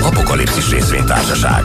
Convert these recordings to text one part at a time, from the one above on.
Apokalipszis részvénytársaság.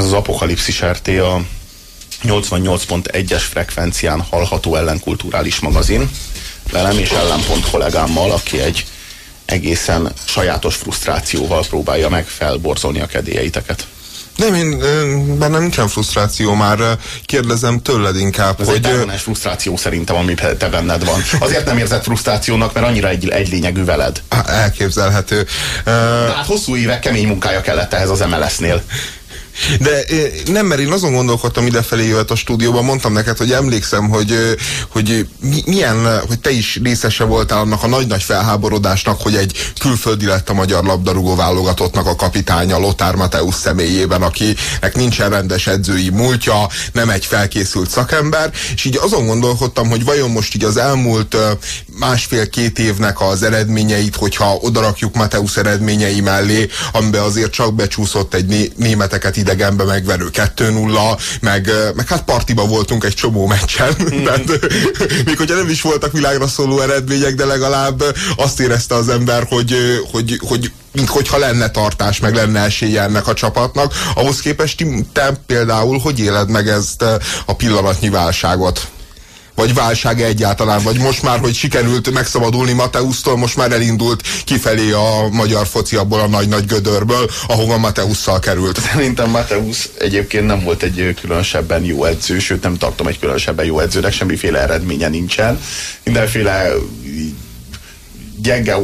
Ez az Apokalipszis RT a 88.1-es frekvencián hallható ellenkulturális magazin. Velem és ellenpont kollégámmal, aki egy egészen sajátos frusztrációval próbálja meg felborzolni a kedélyeiteket. Nem, én, bennem nincsen frusztráció, már kérdezem tőled inkább, Ez hogy... egy frusztráció szerintem, ami te benned van. Azért nem érzed frusztrációnak, mert annyira egy, egy lényegű veled. Elképzelhető. De hát hosszú évek kemény munkája kellett ehhez az MLS-nél. De nem, mert én azon gondolkodtam idefelé jövet a stúdióban, mondtam neked, hogy emlékszem, hogy, hogy milyen, hogy te is részese voltál annak a nagy-nagy felháborodásnak, hogy egy külföldi lett a magyar labdarúgó válogatottnak a kapitánya Lothar Mateusz személyében, akinek nincsen rendes edzői múltja, nem egy felkészült szakember, és így azon gondolkodtam, hogy vajon most így az elmúlt másfél-két évnek az eredményeit, hogyha odarakjuk Mateusz eredményei mellé, amiben azért csak becsúszott egy né németeket idegenbe megverő 2-0, meg, meg hát partiba voltunk egy csomó meccsen, mm. tehát még hogyha nem is voltak világra szóló eredmények, de legalább azt érezte az ember, hogy, hogy, hogy mint hogyha lenne tartás, meg lenne esélye ennek a csapatnak. Ahhoz képest te például hogy éled meg ezt a pillanatnyi válságot? Vagy válság egyáltalán, vagy most már, hogy sikerült megszabadulni Mateusztól, most már elindult kifelé a magyar foci abból a nagy-nagy gödörből, ahova Mateusszal került. Szerintem Mateusz egyébként nem volt egy különösebben jó edző, sőt nem tartom egy különösebben jó edzőnek, semmiféle eredménye nincsen. Mindenféle gyenge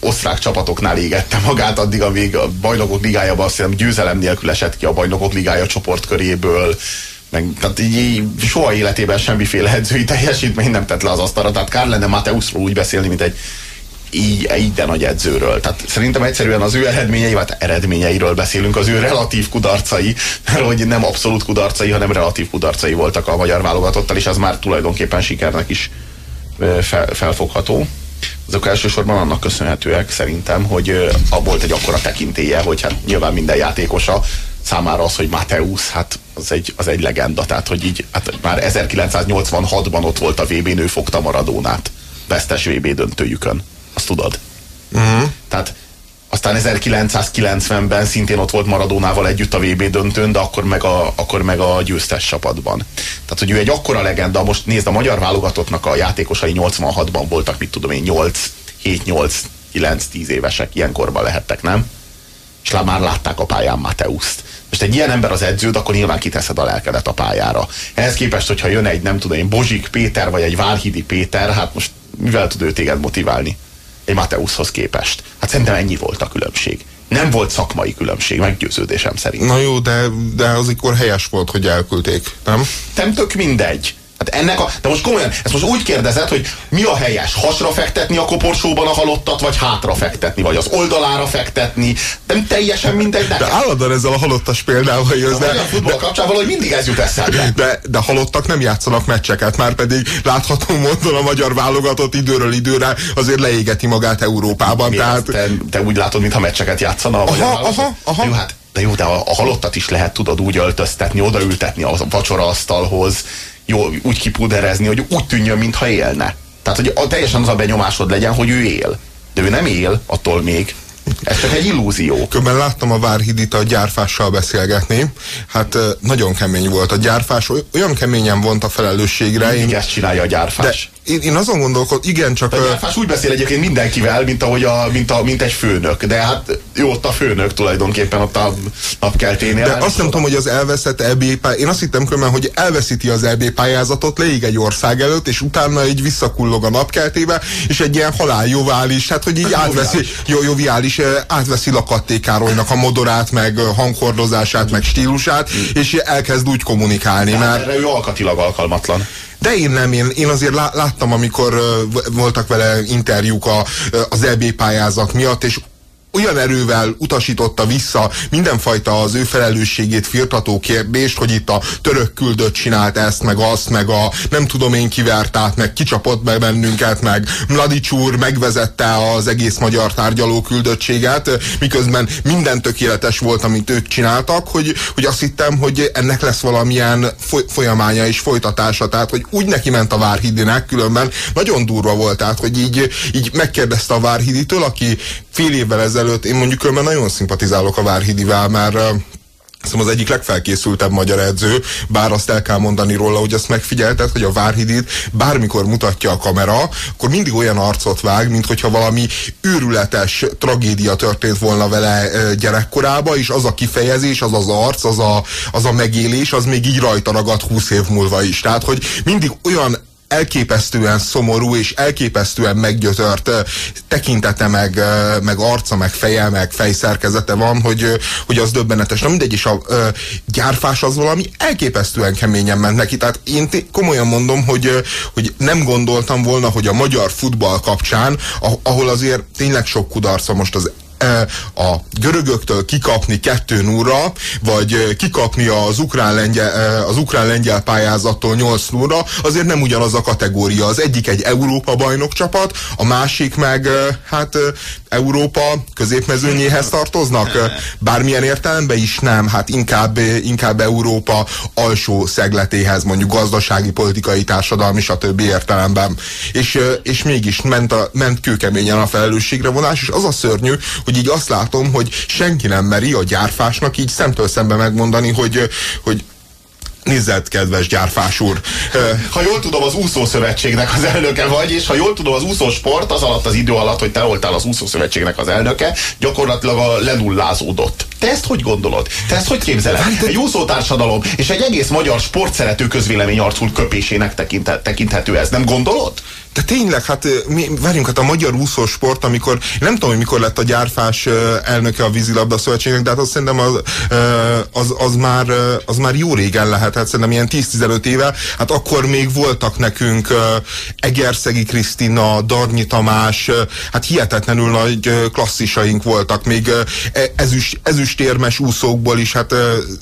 osztrák csapatoknál égette magát, addig, amíg a bajnokok ligájában azt hiszem győzelem nélkül esett ki a bajnokok ligája csoportköréből, meg, tehát így, így soha életében semmiféle edzői teljesítmény nem tett le az asztalra, tehát kár lenne Mateuszról úgy beszélni, mint egy így, így de nagy edzőről. Tehát szerintem egyszerűen az ő eredményei, vagy eredményeiről beszélünk, az ő relatív kudarcai, hogy nem abszolút kudarcai, hanem relatív kudarcai voltak a magyar válogatottal, és az már tulajdonképpen sikernek is fel, felfogható. Azok elsősorban annak köszönhetőek szerintem, hogy volt egy akkora tekintélye, hogy hát nyilván minden játékosa számára az, hogy Mateusz, hát az egy, az egy legenda. Tehát, hogy így, hát már 1986-ban ott volt a VB, nő fogta Maradónát. Vesztes VB döntőjükön. Azt tudod? Uh-huh. Tehát aztán 1990-ben szintén ott volt Maradónával együtt a VB döntőn, de akkor meg a, akkor meg a győztes csapatban. Tehát, hogy ő egy akkora legenda, most nézd, a magyar válogatottnak a játékosai 86-ban voltak, mit tudom én, 8, 7, 8, 9, 10 évesek, ilyenkorban lehettek, nem? És már látták a pályán Mateuszt. Most egy ilyen ember az edződ, akkor nyilván kiteszed a lelkedet a pályára. Ehhez képest, hogyha jön egy, nem tudom én, Bozsik Péter, vagy egy Válhidi Péter, hát most mivel tud ő téged motiválni? Egy Mateuszhoz képest. Hát szerintem ennyi volt a különbség. Nem volt szakmai különbség, meggyőződésem szerint. Na jó, de, de az akkor helyes volt, hogy elküldték, nem? Nem tök mindegy. Hát ennek a, de most komolyan, ezt most úgy kérdezed, hogy mi a helyes? Hasra fektetni a koporsóban a halottat, vagy hátra fektetni, vagy az oldalára fektetni? Nem teljesen mindegy nekem. De állandóan ezzel a halottas példával jössz. De, a futball de, kapcsán valahogy mindig ez jut eszembe. De, de halottak nem játszanak meccseket, már pedig látható módon a magyar válogatott időről időre azért leégeti magát Európában. Tehát... te, te, úgy látod, mintha meccseket játszana a aha, magyar aha, aha. Jó, hát de jó, de a, a halottat is lehet tudod úgy öltöztetni, odaültetni a vacsoraasztalhoz, jó, úgy kipuderezni, hogy úgy tűnjön, mintha élne. Tehát, hogy a, teljesen az a benyomásod legyen, hogy ő él. De ő nem él, attól még. Ez csak egy illúzió. Közben láttam a Várhidit a gyárfással beszélgetni. Hát nagyon kemény volt. A gyárfás olyan keményen vont a felelősségre. Mindig én... ezt csinálja a gyárfás. De én, én azon gondolkodom, igen, csak... A gyárfás úgy beszél egyébként mindenkivel, mint, ahogy a, mint, a, mint egy főnök. De hát jó, ott a főnök tulajdonképpen ott a napkelténél. De azt nem tudom, hogy az elveszett EB pályázat, én azt hittem különben, hogy elveszíti az EB pályázatot, leég egy ország előtt, és utána így visszakullog a napkeltébe, és egy ilyen haláljovális, hát hogy így átveszi, jó, joviális, átveszi Lakatté Károlynak a modorát, meg hanghordozását, meg stílusát, és elkezd úgy kommunikálni. mert erre ő alkatilag alkalmatlan. De én nem, én, én azért láttam, amikor voltak vele interjúk a, az EB pályázat miatt, és olyan erővel utasította vissza mindenfajta az ő felelősségét firtató kérdést, hogy itt a török küldött csinált ezt, meg azt, meg a nem tudom én kivert át, meg kicsapott meg bennünket, meg Mladic úr megvezette az egész magyar tárgyaló küldöttséget, miközben minden tökéletes volt, amit ők csináltak, hogy, hogy azt hittem, hogy ennek lesz valamilyen folyamánya és folytatása, tehát hogy úgy neki ment a Várhidinek, különben. Nagyon durva volt, tehát hogy így, így megkérdezte a Várhiditől, aki fél évvel ezelőtt, én mondjuk különben nagyon szimpatizálok a Várhidivel, mert Szóval az egyik legfelkészültebb magyar edző, bár azt el kell mondani róla, hogy azt megfigyelted, hogy a Várhidit bármikor mutatja a kamera, akkor mindig olyan arcot vág, mint hogyha valami őrületes tragédia történt volna vele gyerekkorába, és az a kifejezés, az az arc, az a, az a megélés, az még így rajta ragad húsz év múlva is. Tehát, hogy mindig olyan elképesztően szomorú és elképesztően meggyötört tekintete, meg, meg arca, meg feje, meg fejszerkezete van, hogy, hogy az döbbenetes. Na mindegy, és a a gyárfás az valami elképesztően keményen ment neki. Tehát én komolyan mondom, hogy, hogy nem gondoltam volna, hogy a magyar futball kapcsán, ahol azért tényleg sok kudarca most az a görögöktől kikapni kettő núra, vagy kikapni az ukrán-lengyel, az ukrán-lengyel pályázattól 8 núra, azért nem ugyanaz a kategória. Az egyik egy Európa bajnok csapat, a másik meg hát Európa középmezőnyéhez tartoznak? Bármilyen értelemben is nem, hát inkább, inkább Európa alsó szegletéhez, mondjuk gazdasági, politikai, társadalmi, stb. értelemben. És, és mégis ment, a, ment kőkeményen a felelősségre vonás, és az a szörnyű, hogy így azt látom, hogy senki nem meri a gyárfásnak így szemtől szembe megmondani, hogy, hogy Nézzet, kedves gyárfás úr. Ha jól tudom, az úszószövetségnek az elnöke vagy, és ha jól tudom, az úszósport az alatt az idő alatt, hogy te voltál az úszószövetségnek az elnöke, gyakorlatilag a lenullázódott. Te ezt hogy gondolod? Te ezt hogy képzeled? Egy úszótársadalom és egy egész magyar sportszerető közvélemény arcul köpésének tekinthető ez, nem gondolod? De tényleg, hát mi, várjunk, hát a magyar úszósport, amikor, nem tudom, hogy mikor lett a gyárfás elnöke a vízilabda szövetségnek, de hát azt szerintem az, az, az, már, az már jó régen lehet, hát szerintem ilyen 10-15 éve, hát akkor még voltak nekünk Egerszegi Krisztina, Darnyi Tamás, hát hihetetlenül nagy klasszisaink voltak, még e, ezüst, ezüstérmes úszókból is, hát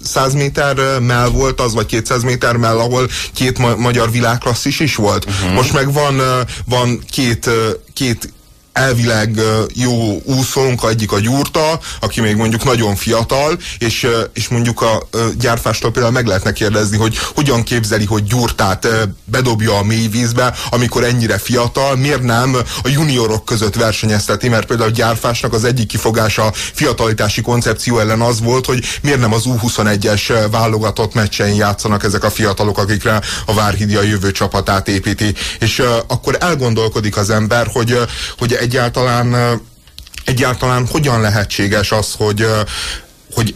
100 méter mell volt az, vagy 200 méter mell, ahol két ma magyar világklasszis is volt. Uh-huh. Most meg van van két, két elvileg jó úszónk, egyik a Gyurta, aki még mondjuk nagyon fiatal, és, és mondjuk a gyárfástól például meg lehetne kérdezni, hogy hogyan képzeli, hogy Gyurtát bedobja a mélyvízbe, amikor ennyire fiatal, miért nem a juniorok között versenyezteti, mert például a gyárfásnak az egyik kifogása a fiatalitási koncepció ellen az volt, hogy miért nem az U21-es válogatott meccsein játszanak ezek a fiatalok, akikre a Várhidi a jövő csapatát építi. És akkor elgondolkodik az ember, hogy, hogy egyáltalán, egyáltalán hogyan lehetséges az, hogy, hogy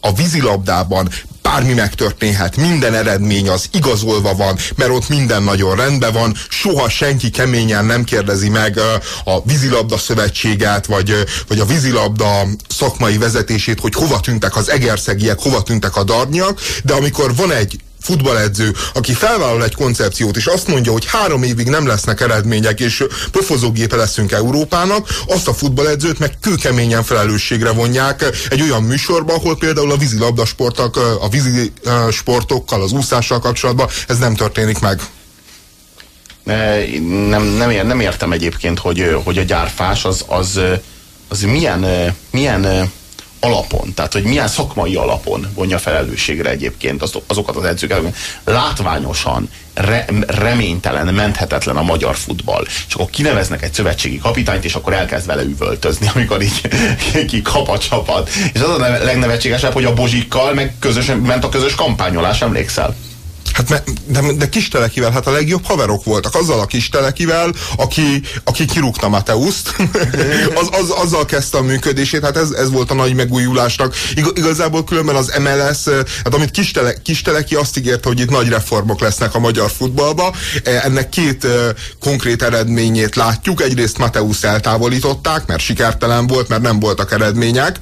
a vízilabdában bármi megtörténhet, minden eredmény az igazolva van, mert ott minden nagyon rendben van, soha senki keményen nem kérdezi meg a vízilabda szövetséget, vagy, vagy a vízilabda szakmai vezetését, hogy hova tűntek az egerszegiek, hova tűntek a darnyak, de amikor van egy futballedző, aki felvállal egy koncepciót, és azt mondja, hogy három évig nem lesznek eredmények, és pofozógépe leszünk Európának, azt a futballedzőt meg kőkeményen felelősségre vonják egy olyan műsorba, ahol például a vízilabda sportok, a vízi sportokkal, az úszással kapcsolatban ez nem történik meg. Nem, nem, nem értem egyébként, hogy, hogy a gyárfás az, az, az milyen, milyen alapon, tehát hogy milyen szakmai alapon vonja felelősségre egyébként az, azokat az edzőket, látványosan re, reménytelen, menthetetlen a magyar futball. És akkor kineveznek egy szövetségi kapitányt, és akkor elkezd vele üvöltözni, amikor így kikap a csapat. És az a legnevetségesebb, hogy a Bozsikkal meg közösen ment a közös kampányolás, emlékszel? Hát de, de Kistelekivel, hát a legjobb haverok voltak. Azzal a Kistelekivel, aki, aki kirúgta Mateuszt, az, az, azzal kezdte a működését, hát ez, ez volt a nagy megújulásnak. Ig, igazából különben az MLS, hát amit Kistele, Kisteleki azt ígérte, hogy itt nagy reformok lesznek a magyar futballba, e, ennek két konkrét eredményét látjuk. Egyrészt Mateusz eltávolították, mert sikertelen volt, mert nem voltak eredmények.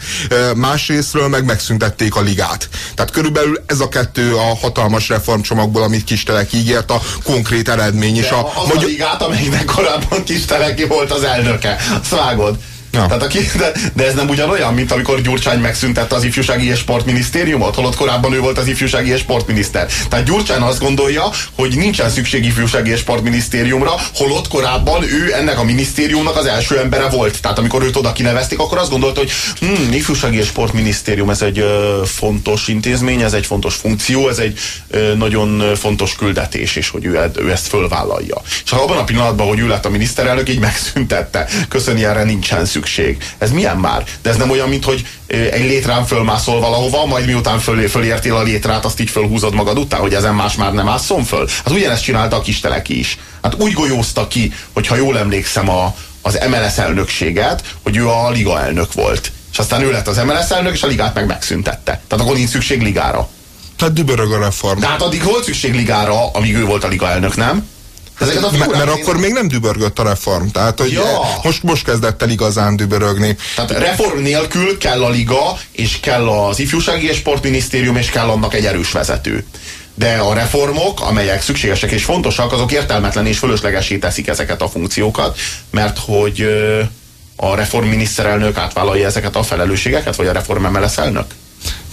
Másrésztről meg megszüntették a ligát. Tehát körülbelül ez a kettő a hatalmas reformcsomag programokból, amit Kistelek ígért, a konkrét eredmény. És De a, az magyar... a ligát, amelynek korábban Kisteleki volt az elnöke. Azt vágod? Ja. Tehát aki, de, de ez nem ugyanolyan, mint amikor Gyurcsány megszüntette az ifjúsági és sportminisztériumot, holott korábban ő volt az ifjúsági és sportminiszter. Tehát Gyurcsány azt gondolja, hogy nincsen szükség ifjúsági és sportminisztériumra, holott korábban ő ennek a minisztériumnak az első embere volt. Tehát amikor őt oda kinevezték, akkor azt gondolta, hogy hm, ifjúsági és sportminisztérium, ez egy ö, fontos intézmény, ez egy fontos funkció, ez egy ö, nagyon fontos küldetés, és hogy ő, ő ezt fölvállalja. És abban a pillanatban, hogy ő lett a miniszterelnök, így megszüntette. Köszöni, erre nincsen szükség szükség. Ez milyen már? De ez nem olyan, mint hogy egy létrán fölmászol valahova, majd miután föl, fölértél a létrát, azt így fölhúzod magad után, hogy ezen más már nem mászom föl. Hát ugyanezt csinálta a kisteleki is. Hát úgy golyózta ki, hogyha jól emlékszem a, az MLS elnökséget, hogy ő a liga elnök volt. És aztán ő lett az MLS elnök, és a ligát meg megszüntette. Tehát akkor nincs szükség ligára. Tehát dübörög a reform. De hát addig volt szükség ligára, amíg ő volt a liga elnök, nem? Ezeket a mert, mert akkor még nem dübörgött a reform. Tehát, hogy ja. most, most kezdett el igazán dübörögni. Tehát reform nélkül kell a liga, és kell az ifjúsági és sportminisztérium, és kell annak egy erős vezető. De a reformok, amelyek szükségesek és fontosak, azok értelmetlen és fölöslegesé teszik ezeket a funkciókat, mert hogy a reformminiszterelnök átvállalja ezeket a felelősségeket, vagy a reform MLS elnök?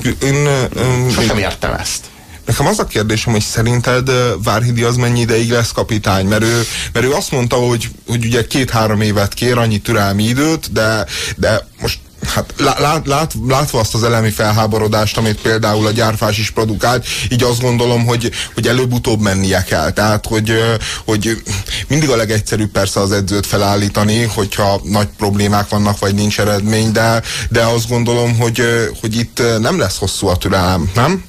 Én, én, Sosem értem ezt. Nekem az a kérdésem, hogy szerinted Várhidi az mennyi ideig lesz kapitány? Mert ő, mert ő azt mondta, hogy, hogy ugye két-három évet kér, annyi türelmi időt, de, de most hát lát, lát, látva azt az elemi felháborodást, amit például a gyárfás is produkált, így azt gondolom, hogy, hogy előbb-utóbb mennie kell. Tehát, hogy, hogy mindig a legegyszerűbb persze az edzőt felállítani, hogyha nagy problémák vannak, vagy nincs eredmény, de, de azt gondolom, hogy, hogy itt nem lesz hosszú a türelem, nem?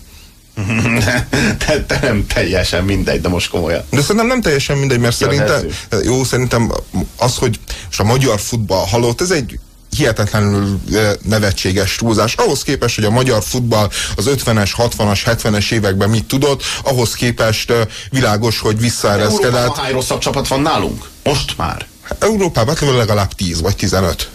te, te nem teljesen mindegy, de most komolyan. De szerintem nem teljesen mindegy, mert szerintem, jó, szerintem az, hogy most a magyar futball halott, ez egy hihetetlenül nevetséges túlzás. Ahhoz képest, hogy a magyar futball az 50-es, 60-as, 70-es években mit tudott, ahhoz képest világos, hogy visszaereszkedett. Európában hány rosszabb csapat van nálunk? Most már. Európában legalább 10 vagy 15.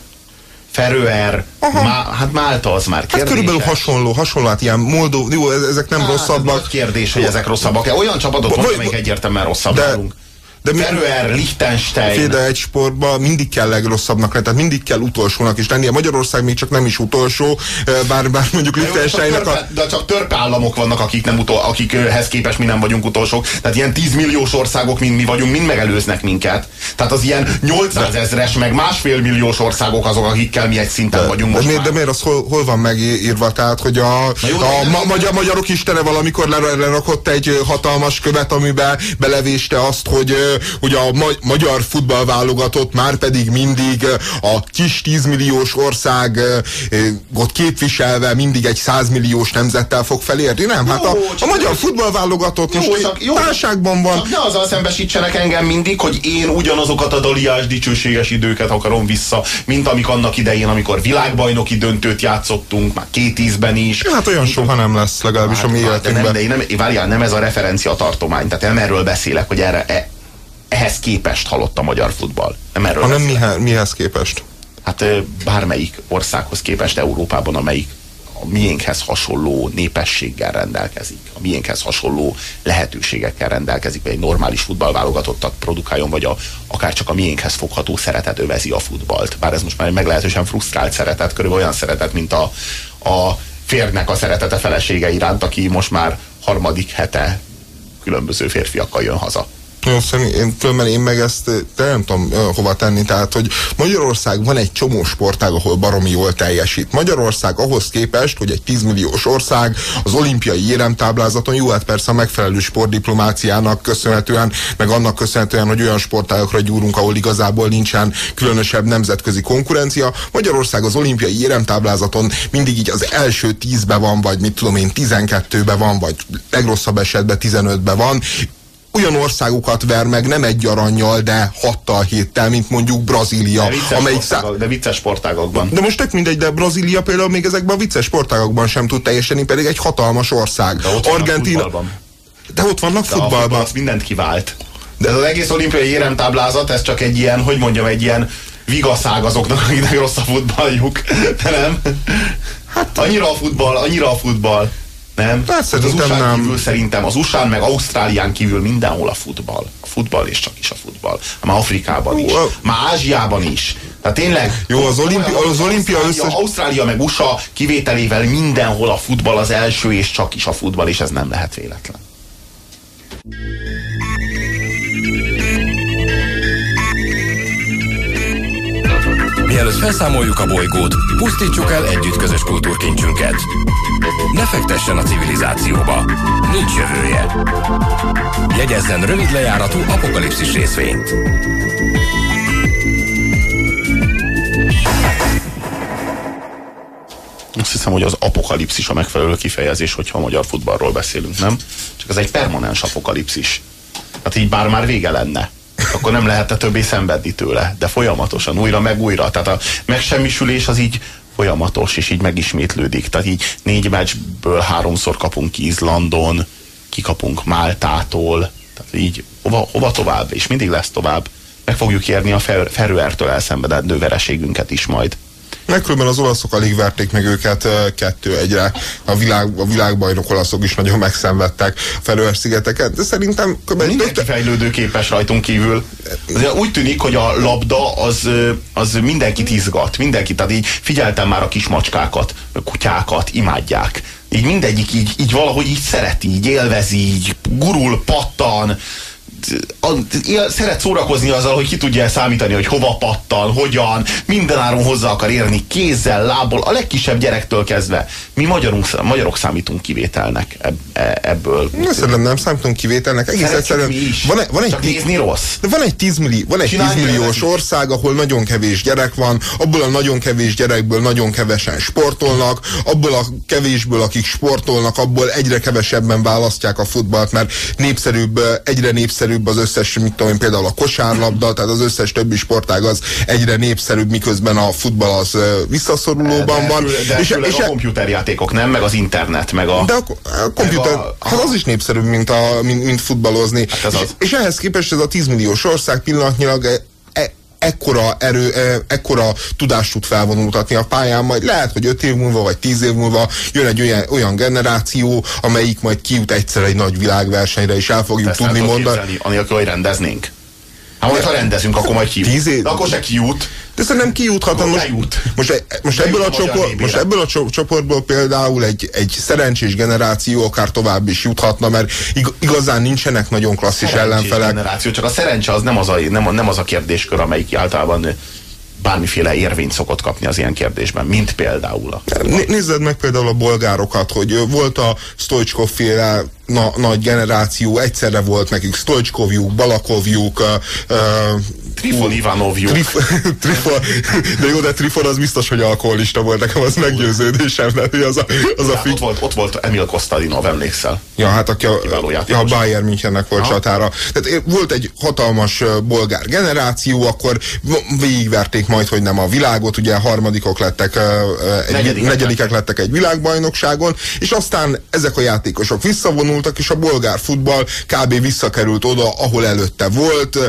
Feröer, Má, hát Málta az már kérdéses. Hát körülbelül hasonló, hasonló, hát ilyen Moldó, jó, ezek nem hát, rosszabbak. kérdés, hogy ezek rosszabbak. Olyan csapatot van, amelyik egyértelműen rosszabb de, nálunk. De Feröer, Liechtenstein. De egy sportban mindig kell legrosszabbnak lenni, tehát mindig kell utolsónak is lennie. Magyarország még csak nem is utolsó, bár, bár mondjuk Liechtensteinnek a... De csak törpe államok vannak, akik nem utol, akikhez képest mi nem vagyunk utolsók. Tehát ilyen 10 milliós országok, mint mi vagyunk, mind megelőznek minket. Tehát az ilyen 800 ezres, meg másfél milliós országok azok, akikkel mi egy szinten de, vagyunk most de, miért, de miért az hol, hol van megírva? Tehát, hogy a, jó, a ma, magyar, magyarok istene valamikor lerakott egy hatalmas követ, amiben belevéste azt, hogy hogy a ma magyar futballválogatott már pedig mindig a kis 10 milliós országot képviselve mindig egy 100 milliós nemzettel fog felérni. Nem, jó, hát a, a magyar futballválogatott jó, most csak, jó, válságban van. Csak ne azzal szembesítsenek engem mindig, hogy én ugyanazokat a daliás dicsőséges időket akarom vissza, mint amik annak idején, amikor világbajnoki döntőt játszottunk, már két ízben is. Hát olyan soha nem lesz, legalábbis hát, a mi életünkben. De nem, de én nem, várjál, nem ez a referencia tartomány, tehát nem erről beszélek, hogy erre, e, ehhez képest halott a magyar futball. Nem erről Hanem mihez, mihez képest? Hát bármelyik országhoz képest Európában, amelyik a miénkhez hasonló népességgel rendelkezik, a miénkhez hasonló lehetőségekkel rendelkezik, vagy egy normális futballválogatottat produkáljon, vagy a, akár csak a miénkhez fogható szeretet övezi a futballt. Bár ez most már egy meglehetősen frusztrált szeretet, körülbelül olyan szeretet, mint a, a férnek a szeretete felesége iránt, aki most már harmadik hete különböző férfiakkal jön haza. Jó, én, különben én meg ezt de nem tudom hova tenni, tehát, hogy Magyarország van egy csomó sportág, ahol baromi jól teljesít. Magyarország ahhoz képest, hogy egy 10 milliós ország az olimpiai éremtáblázaton, jó, hát persze a megfelelő sportdiplomáciának köszönhetően, meg annak köszönhetően, hogy olyan sportágokra gyúrunk, ahol igazából nincsen különösebb nemzetközi konkurencia. Magyarország az olimpiai éremtáblázaton mindig így az első tízbe van, vagy mit tudom én, 12-be van, vagy legrosszabb esetben 15-be van olyan országokat ver meg, nem egy aranyjal, de hattal, héttel, mint mondjuk Brazília. De vicces, amelyik sportágok, de vicces sportágokban. De most tök mindegy, de Brazília például még ezekben a vicces sportágokban sem tud teljesíteni, pedig egy hatalmas ország. De ott Argentina. De ott vannak de futballban. futball mindent kivált. De az egész olimpiai éremtáblázat, ez csak egy ilyen, hogy mondjam, egy ilyen vigaszág azoknak, akiknek rossz a futballjuk. De nem? Hát, annyira a futball, annyira a futball. Nem? Hát az szerintem USA nem. kívül szerintem az USA meg Ausztrálián kívül mindenhol a futball. A futball és csak is a futball. Már Afrikában is. Már Ázsiában is. Tehát tényleg. Jó, az olimpi- az olimpia Ausztrália, összes- Ausztrália meg USA kivételével mindenhol a futball az első és csak is a futball, és ez nem lehet véletlen. Mielőtt felszámoljuk a bolygót, pusztítsuk el együtt közös kultúrkincsünket. Ne fektessen a civilizációba. Nincs jövője. Jegyezzen rövid lejáratú apokalipszis részvényt. Azt hiszem, hogy az apokalipszis a megfelelő kifejezés, hogyha a magyar futballról beszélünk, nem? Csak ez egy permanens apokalipszis. Hát így bár már vége lenne. Akkor nem lehetne többé szenvedni tőle. De folyamatosan, újra meg újra. Tehát a megsemmisülés az így folyamatos, és így megismétlődik. Tehát így négy meccsből háromszor kapunk ki Izlandon, kikapunk Máltától, tehát így hova, hova tovább, és mindig lesz tovább. Meg fogjuk érni a Fer- Ferőertől elszenvedett vereségünket is majd. Megkülönben az olaszok alig verték meg őket kettő egyre. A, világ, a világbajnok olaszok is nagyon megszenvedtek a Feröer szigeteken, de szerintem. Mindenki fejlődő képes rajtunk kívül. Azért úgy tűnik, hogy a labda az, az mindenkit izgat, mindenkit, tehát így figyeltem már a kis macskákat, a kutyákat, imádják. Így mindegyik így, így valahogy így szereti, így élvezi, így gurul, pattan, a, szeret szórakozni azzal, hogy ki tudja számítani, hogy hova pattan, hogyan, mindenáron hozzá akar érni, kézzel, lábbal, a legkisebb gyerektől kezdve. Mi magyarunk, magyarok számítunk kivételnek e- ebből. Na, szerintem nem számítunk kivételnek. Egész Szeretjük egyszerűen van, egy- van egy Csak nézni rossz. De van egy 10, milli, van egy 10 Csinálj milliós vele. ország, ahol nagyon kevés gyerek van, abból a nagyon kevés gyerekből nagyon kevesen sportolnak, abból a kevésből, akik sportolnak, abból egyre kevesebben választják a futballt, mert népszerűbb, egyre népszerűbb az összes, mit tudom én, például a kosárlabda, tehát az összes többi sportág az egyre népszerűbb, miközben a futball az visszaszorulóban van. De, és, és, a komputerjátékok, nem? Meg az internet, meg a... de a, a komputer, a- hát az is népszerűbb, mint, a, mint, mint futballozni. Hát és, az. és ehhez képest ez a 10 milliós ország pillanatnyilag e, e, ekkora erő, e, ekkora tudást tud felvonultatni a pályán, majd lehet, hogy 5 év múlva, vagy 10 év múlva jön egy olyan, olyan generáció, amelyik majd kijut egyszer egy nagy világversenyre, és el fogjuk Ezt tudni mondani. képzelni, anélkül, hogy rendeznénk. Hát majd, ha rendezünk, akkor majd kijut. Tíz év- De akkor se kijut. De szerintem kijuthat. Akkor Most, bejut. most, most, ebből a VB-re. most ebből a cso- csoportból például egy, egy szerencsés generáció akár tovább is juthatna, mert ig- igazán nincsenek nagyon klasszis Szerencsés ellenfelek. generáció, csak a szerencse az nem az a, nem, nem az a kérdéskör, amelyik általában bármiféle érvényt szokott kapni az ilyen kérdésben, mint például a Né- Nézzed meg például a bolgárokat, hogy volt a Stoichkov féle na, nagy generáció, egyszerre volt nekik Stoichkovjuk, Balakovjuk, ö, ö, Trifon Ivanovjuk. Trif, Trifon, de jó, de Trifon az biztos, hogy alkoholista volt, nekem az meggyőződésem, mert hogy az a, az a Hát fig... ott, volt, ott volt Emil Kostadinov, emlékszel? Ja, hát aki a, ja, a Bayern Münchennek volt Aha. csatára. Tehát eh, volt egy hatalmas bolgár generáció, akkor végigverték majd, hogy nem a világot, ugye harmadikok lettek, egy, negyedikek lettek egy világbajnokságon, és aztán ezek a játékosok visszavonultak, és a bolgár futball kb. visszakerült oda, ahol előtte volt,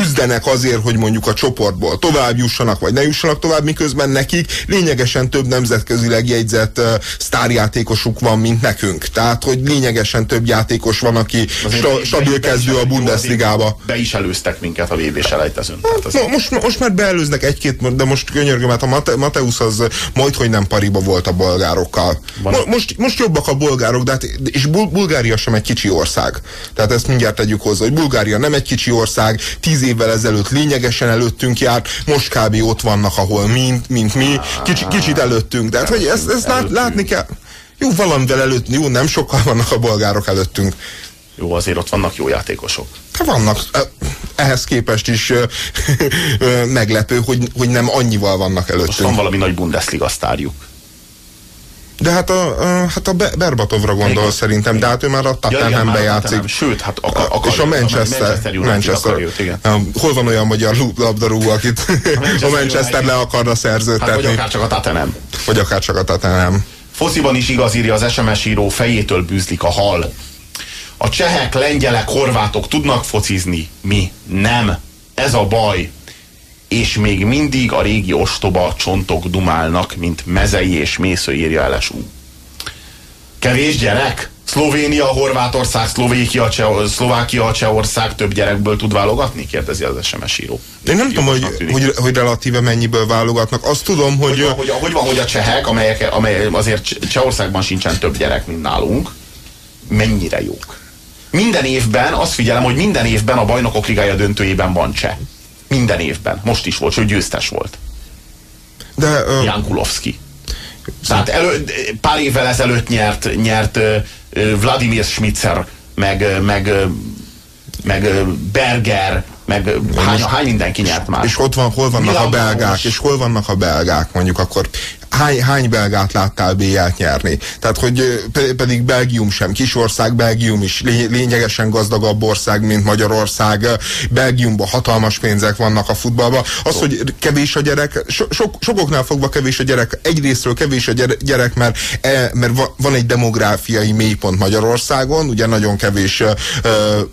küzdenek azért, hogy mondjuk a csoportból tovább jussanak, vagy ne jussanak tovább, miközben nekik lényegesen több nemzetközileg jegyzett uh, sztárjátékosuk van, mint nekünk. Tehát, hogy lényegesen több játékos van, aki sta, stabil kezdő a Bundesligába. Be is előztek minket a VB selejtezőn. Az- No, most, most már beelőznek egy-két, de most könyörgöm, hát a Mate, Mateusz az majd, hogy nem pariba volt a bolgárokkal. Van- Mo, most, most jobbak a bolgárok, de hát, és Bul- Bulgária sem egy kicsi ország. Tehát ezt mindjárt tegyük hozzá, hogy Bulgária nem egy kicsi ország, tíz évvel ezelőtt lényegesen előttünk járt, most kb. ott vannak, ahol mi, mint mi, kicsi, kicsit előttünk. Tehát, hogy ezt, ezt lát, Előttünk. látni kell. Jó, valamivel előtt, jó, nem sokkal vannak a bolgárok előttünk. Jó, azért ott vannak jó játékosok. Hát vannak, ehhez képest is meglepő, hogy, hogy nem annyival vannak Most van előttünk. valami nagy Bundesliga sztárjuk. De hát a, a, hát a Be- Berbatovra gondol Igen. szerintem, de hát ő már a Ja, Tottenhambe már a játszik. Sőt, hát akar, akar, és a Manchester, Manchester United Manchester, akarja őt, igen. Ja, hol van olyan magyar labdarúgó, akit a Manchester Manchester, United. le akarna Hát vagy szerződtetni, akár csak a Tottenham. vagy akár csak a Tottenham. Fociban is igaz írja az SMS író, fejétől bűzlik a hal. A csehek, lengyelek, horvátok tudnak focizni, mi nem. Ez a baj. És még mindig a régi ostoba csontok dumálnak, mint mezei és mésző írja LSU. Kevés gyerek? Szlovénia, Horvátország, Szlovékia, Cseh, Szlovákia, Csehország több gyerekből tud válogatni? Kérdezi az SMS író. Én nem tudom, hogy, hogy, hogy relatíve mennyiből válogatnak. Azt tudom, hogy... Hogy van, hogy, hogy, van, hogy a csehek, amelyek, amely azért Csehországban sincsen több gyerek, mint nálunk, mennyire jók. Minden évben, azt figyelem, hogy minden évben a bajnokok ligája döntőjében van cseh. Minden évben. Most is volt, sőt győztes volt. De, uh, Jan Kulowski. Tehát elő, pár évvel ezelőtt nyert, nyert Vladimir Schmitzer, meg, meg, meg Berger, meg hány, hány mindenki nyert már. És ott van, hol vannak Milan a belgák, Maros. és hol vannak a belgák, mondjuk akkor hány, hány belgát láttál BL-t nyerni? Tehát, hogy pedig Belgium sem kisország, Belgium is lényegesen gazdagabb ország, mint Magyarország. Belgiumban hatalmas pénzek vannak a futballban. Az, hogy kevés a gyerek, so, sok, sokoknál fogva kevés a gyerek, egyrésztről kevés a gyerek, mert, e, mert van egy demográfiai mélypont Magyarországon, ugye nagyon kevés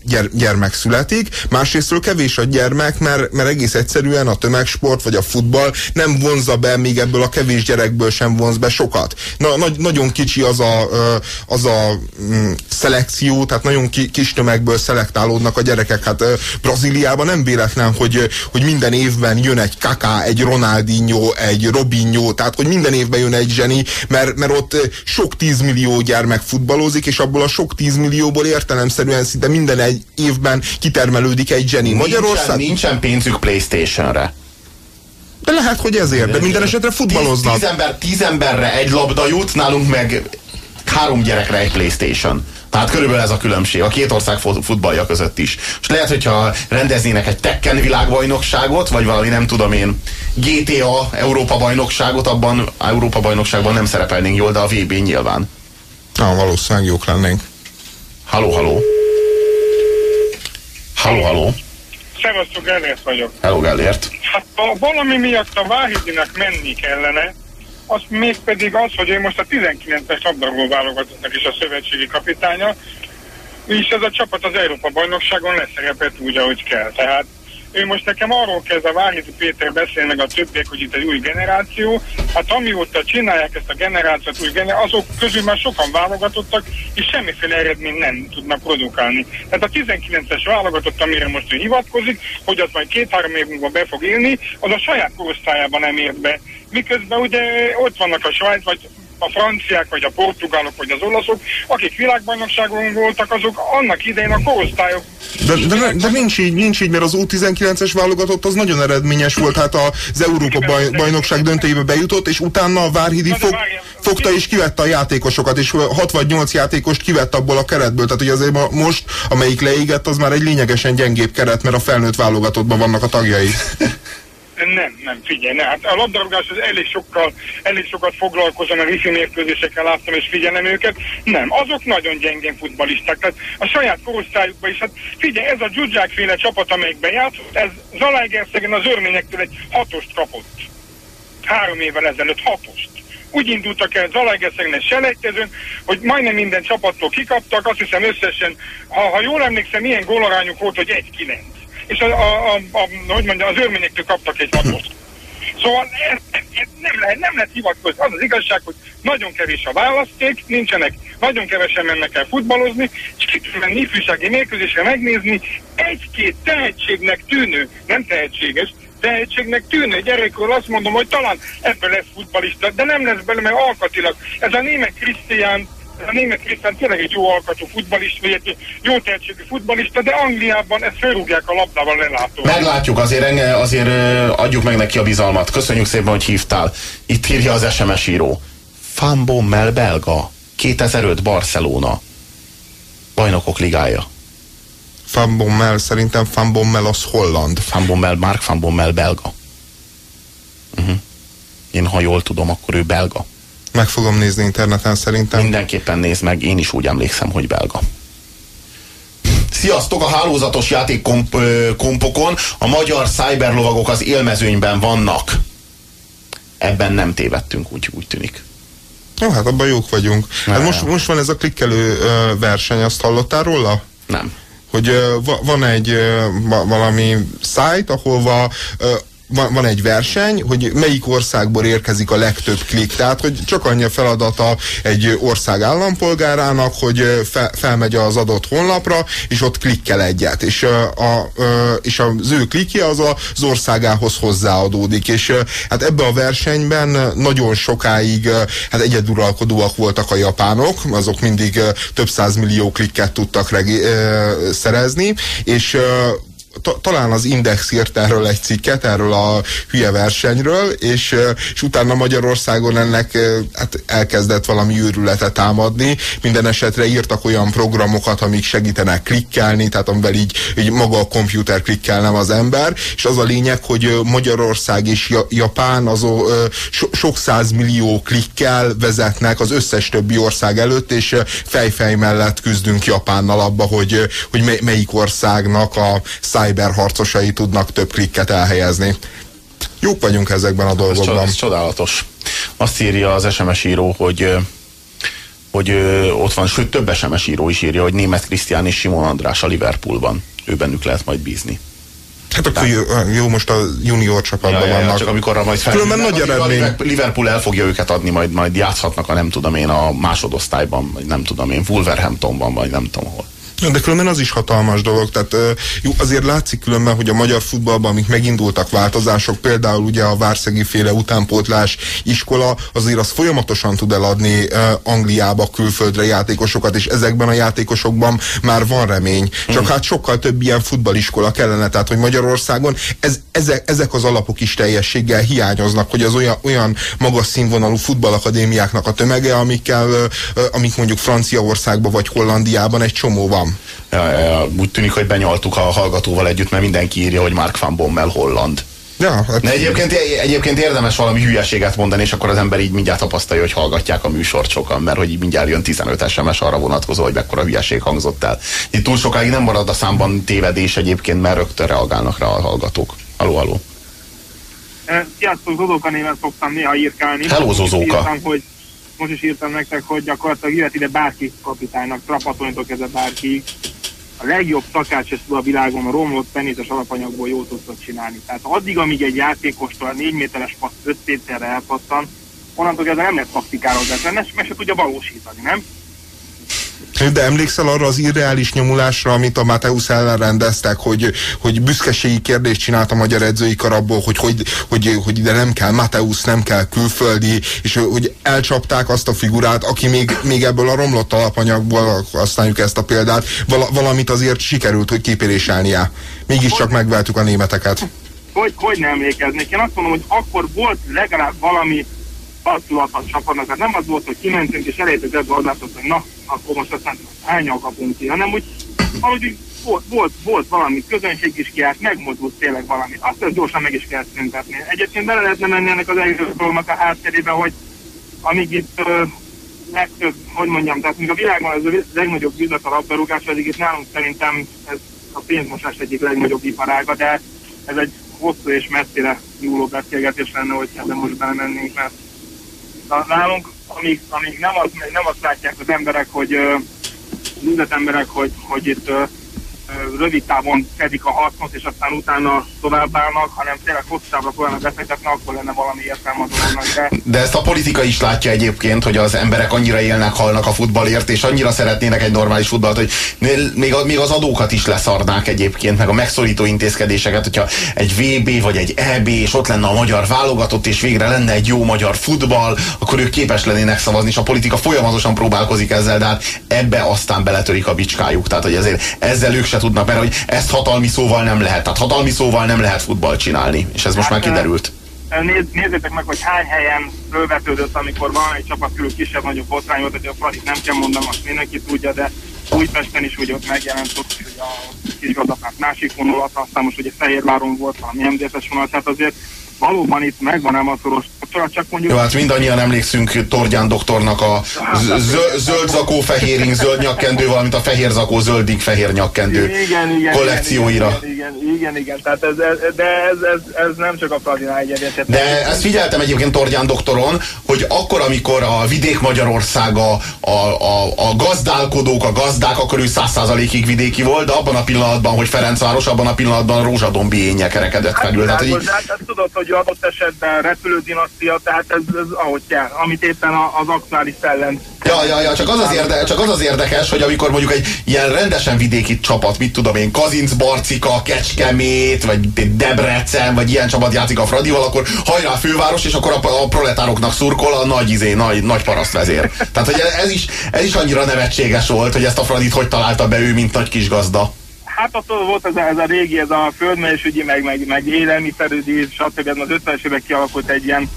gyere, gyermek születik, másrésztről kevés a gyermek, mert, mert egész egyszerűen a tömegsport vagy a futball nem vonza be még ebből a kevés gyerek gyerekből sem vonz be sokat. Na, nagy, nagyon kicsi az a, az a mm, szelekció, tehát nagyon ki, kis tömegből szelektálódnak a gyerekek. Hát Brazíliában nem véletlen, hogy, hogy minden évben jön egy Kaká, egy Ronaldinho, egy Robinho, tehát hogy minden évben jön egy zseni, mert, mert ott sok tízmillió gyermek futballozik, és abból a sok tízmillióból értelemszerűen szinte minden egy évben kitermelődik egy zseni. Magyarország... Nincsen, nincsen pénzük Playstation-re. De lehet, hogy ezért, de minden esetre futballoznak. Tíz, tíz, ember, tíz emberre egy labda jut, nálunk meg három gyerekre egy Playstation. Tehát körülbelül ez a különbség a két ország futballja között is. És lehet, hogyha rendeznének egy Tekken világbajnokságot, vagy valami nem tudom én GTA Európa bajnokságot, abban Európa bajnokságban nem szerepelnénk jól, de a VB nyilván. Na, valószínűleg jók lennénk. Haló, haló. Haló, haló. Szevasztok, Gellért vagyok. Hello, Gellért. Hát valami miatt a Váhidinek menni kellene, az mégpedig az, hogy ő most a 19-es labdarúgó válogatottnak is a szövetségi kapitánya, és ez a csapat az Európa bajnokságon leszerepelt úgy, ahogy kell. Tehát ő most nekem arról kezd a Váhidi Péter beszélni, meg a többiek, hogy itt egy új generáció. Hát amióta csinálják ezt a generációt, új generáció, azok közül már sokan válogatottak, és semmiféle eredményt nem tudnak produkálni. Tehát a 19-es válogatott, amire most ő hivatkozik, hogy az majd két-három év múlva be fog élni, az a saját korosztályában nem ért be. Miközben ugye ott vannak a Svájc, vagy a franciák, vagy a portugálok, vagy az olaszok, akik világbajnokságon voltak, azok annak idején a korosztályok. De, de, de nincs így, nincs így, mert az U19-es válogatott az nagyon eredményes volt, hát az Európa baj, bajnokság döntőjébe bejutott, és utána a Várhidi fog, fogta és kivette a játékosokat, és 6 vagy 8 játékost kivett abból a keretből, tehát hogy azért most, amelyik leégett, az már egy lényegesen gyengébb keret, mert a felnőtt válogatottban vannak a tagjai. Nem, nem, figyelj, ne. Hát a labdarúgás az elég sokkal, elég sokat foglalkozom, a wifi mérkőzésekkel láttam és figyelem őket. Nem, azok nagyon gyengén futbalisták. Tehát a saját korosztályukban is, hát figyelj, ez a Gyurgyák féle csapat, amelyikben játszott, ez Zalaegerszegen az örményektől egy hatost kapott. Három évvel ezelőtt hatost úgy indultak el Zalaegerszegen egy selejtezőn, hogy majdnem minden csapattól kikaptak, azt hiszem összesen, ha, ha jól emlékszem, milyen gólarányuk volt, hogy egy kilenc és a, a, a, a, hogy mondja, az őrményektől kaptak egy hatost. Szóval ez, ez nem, lehet, nem lehet hivatkozni. Az az igazság, hogy nagyon kevés a választék, nincsenek, nagyon kevesen mennek el futballozni, és ki tud menni ifjúsági mérkőzésre megnézni egy-két tehetségnek tűnő, nem tehetséges, tehetségnek tűnő gyerekről azt mondom, hogy talán ebből lesz futbalista, de nem lesz belőle, mert alkatilag. Ez a német Krisztián a német Krisztán tényleg egy jó alkatú futbalista, vagy egy jó tehetségű futbalista, de Angliában ezt felrúgják a labdával lelátó. Meglátjuk, azért, enge, azért adjuk meg neki a bizalmat. Köszönjük szépen, hogy hívtál. Itt írja az SMS író. Fambommel belga. 2005 Barcelona. Bajnokok ligája. Fambommel, szerintem Fambommel az holland. Fambommel, Mark Fambommel belga. Uh-huh. Én ha jól tudom, akkor ő belga. Meg fogom nézni interneten szerintem. Mindenképpen nézd meg, én is úgy emlékszem, hogy belga. Sziasztok! A hálózatos játékkompokon a magyar cyberlovagok az élmezőnyben vannak. Ebben nem tévedtünk, úgy, úgy tűnik. Jó, hát abban jók vagyunk. Hát most, most van ez a klikkelő verseny, azt hallottál róla? Nem. Hogy van egy valami szájt, ahol van, van egy verseny, hogy melyik országból érkezik a legtöbb klik. Tehát, hogy csak annyi a feladata egy ország állampolgárának, hogy fe, felmegy az adott honlapra, és ott klikkel egyet. És, a, és az ő klikje az az országához hozzáadódik. És hát ebbe a versenyben nagyon sokáig hát egyeduralkodóak voltak a japánok, azok mindig több millió klikket tudtak regi- szerezni, és talán az Index írt erről egy cikket, erről a hülye versenyről, és, és utána Magyarországon ennek hát elkezdett valami űrületet támadni. Minden esetre írtak olyan programokat, amik segítenek klikkelni, tehát amivel így, így maga a komputer klikkel, nem az ember, és az a lényeg, hogy Magyarország és Japán azó so, sok millió klikkel vezetnek az összes többi ország előtt, és fejfej mellett küzdünk Japánnal abba, hogy, hogy melyik országnak a cyberharcosai tudnak több klikket elhelyezni. Jók vagyunk ezekben a dolgokban. Ez, ez csodálatos. Azt írja az SMS író, hogy hogy ott van, sőt több SMS író is írja, hogy német Krisztián és Simon András a Liverpoolban. Ő bennük lehet majd bízni. Hát akkor jó, jó, most a junior csapatban ja, vannak. Csak amikor majd fel, Különben nagy eredmény. Liverpool el fogja őket adni, majd, majd játszhatnak a nem tudom én a másodosztályban, vagy nem tudom én, Wolverhamptonban, vagy nem tudom hol. De különben az is hatalmas dolog, tehát jó, azért látszik különben, hogy a magyar futballban, amik megindultak változások, például ugye a Várszegi féle utánpótlás iskola, azért az folyamatosan tud eladni Angliába külföldre játékosokat, és ezekben a játékosokban már van remény. Csak hmm. hát sokkal több ilyen futballiskola kellene, tehát hogy Magyarországon ez, ezek, ezek az alapok is teljességgel hiányoznak, hogy az olyan, olyan magas színvonalú futballakadémiáknak a tömege, amikkel, amik mondjuk Franciaországban vagy Hollandiában egy csomó van. Ja, ja, ja. Úgy tűnik, hogy benyaltuk a hallgatóval együtt, mert mindenki írja, hogy Mark van Bommel holland. Ja, hát... De egyébként, egyébként érdemes valami hülyeséget mondani, és akkor az ember így mindjárt tapasztalja, hogy hallgatják a műsort sokan, mert hogy így mindjárt jön 15 SMS arra vonatkozó, hogy mekkora hülyeség hangzott el. Itt túl sokáig nem marad a számban tévedés egyébként, mert rögtön reagálnak rá a hallgatók. Aló, aló. Sziasztok, Zozóka néven szoktam néha írkálni. Hello, Zozóka. Írtam, hogy most is írtam nektek, hogy gyakorlatilag jöhet ide bárki kapitánynak, Trapatonitól kezdve bárki. A legjobb szakács ezt a világon a romlott penétes alapanyagból jót tudsz csinálni. Tehát addig, amíg egy játékostól a 4 méteres passz 5 pénzre elpattan, onnantól kezdve nem lesz taktikára, de meg se tudja valósítani, nem? De emlékszel arra az irreális nyomulásra, amit a Mateusz ellen rendeztek, hogy, hogy büszkeségi kérdést csinált a magyar edzői karabból, hogy, hogy, hogy, hogy ide nem kell Mateusz, nem kell külföldi, és hogy elcsapták azt a figurát, aki még, még ebből a romlott alapanyagból, használjuk ezt a példát, vala, valamit azért sikerült, hogy kipiréselnie. Mégiscsak megveltük a németeket. Hogy, hogy nem emlékeznék? Én azt mondom, hogy akkor volt legalább valami arculat a csapatnak. Tehát nem az volt, hogy kimentünk és elejtett ebbe az hogy na, akkor most aztán hányan kapunk ki, hanem úgy, ahogy volt, volt, volt valami, közönség is kiállt, megmozdult tényleg valami. Azt az gyorsan meg is kell szüntetni. Egyébként bele lehetne menni ennek az egész dolognak a hátterébe, hogy amíg itt ö, legtöbb, hogy mondjam, tehát míg a világon ez a legnagyobb üzlet a labdarúgás, addig itt nálunk szerintem ez a pénzmosás egyik legnagyobb iparága, de ez egy hosszú és messzire nyúló beszélgetés lenne, hogy ebben most belemennénk, mert nálunk, amíg, amíg nem, az, nem azt látják az emberek, hogy az üzletemberek, hogy, hogy itt rövid távon szedik a hasznot, és aztán utána továbbállnak, hanem tényleg hosszú távra próbálnak befektetni, akkor lenne valami értelme a. De... de ezt a politika is látja egyébként, hogy az emberek annyira élnek, halnak a futballért, és annyira szeretnének egy normális futballt, hogy még, még az adókat is leszarnák egyébként, meg a megszorító intézkedéseket, hogyha egy VB vagy egy EB, és ott lenne a magyar válogatott, és végre lenne egy jó magyar futball, akkor ők képes lennének szavazni, és a politika folyamatosan próbálkozik ezzel, de hát ebbe aztán beletörik a bicskájuk. Tehát, hogy ezért ezzel ők se tudnak, mert hogy ezt hatalmi szóval nem lehet. Tehát hatalmi szóval nem lehet futball csinálni, és ez most hát, már kiderült. Néz, nézzétek meg, hogy hány helyen fölvetődött, amikor van egy csapat körül kisebb-nagyobb botrány volt, hogy a Fradit nem kell mondanom, azt mindenki tudja, de Újpesten is hogy ott megjelent, ott, hogy a kisgazdapát másik vonulat, aztán most ugye Fehérváron volt valami MDF-es vonal, tehát azért valóban itt megvan ám a szoros csak mondjuk... Jó, hát mindannyian emlékszünk Tordján doktornak a zöld zakó, fehér ing, zöld nyakkendő, valamint a fehér zakó, zöldig fehér nyakkendő igen, igen, kollekcióira. Igen, igen, igen, igen, tehát ez, ez, de ez, ez, ez nem csak a Fradinál egyébként. De ezt figyeltem egyébként Tordján doktoron, hogy akkor, amikor a vidék Magyarország a, a, a, a gazdálkodók, a gazdák, akkor ő száz százalékig vidéki volt, de abban a pillanatban, hogy Ferencváros, abban a pillanatban rózsadombi énje kerekedett hát, felül. Hát, így... hát, hát, tudod, hogy adott esetben repülődinasztia, tehát ez, ez ahogy kell, amit éppen az aktuális szellem Ja, ja, ja, csak az az, érde, csak az az érdekes, hogy amikor mondjuk egy ilyen rendesen vidéki csapat, mit tudom én, Kazinc, Barcika, Kecskemét, vagy Debrecen, vagy ilyen csapat játszik a Fradival, akkor hajrá főváros, és akkor a, a proletároknak szurkol a nagy, izé, nagy, nagy parasztvezér. Tehát, hogy ez is, ez is annyira nevetséges volt, hogy ezt a Fradit hogy találta be ő, mint nagy kis gazda. Hát ott volt ez a, ez a régi, ez a földmelyesügyi, meg, meg, meg élelmiszerügyi, stb. Az 50-es évek kialakult egy ilyen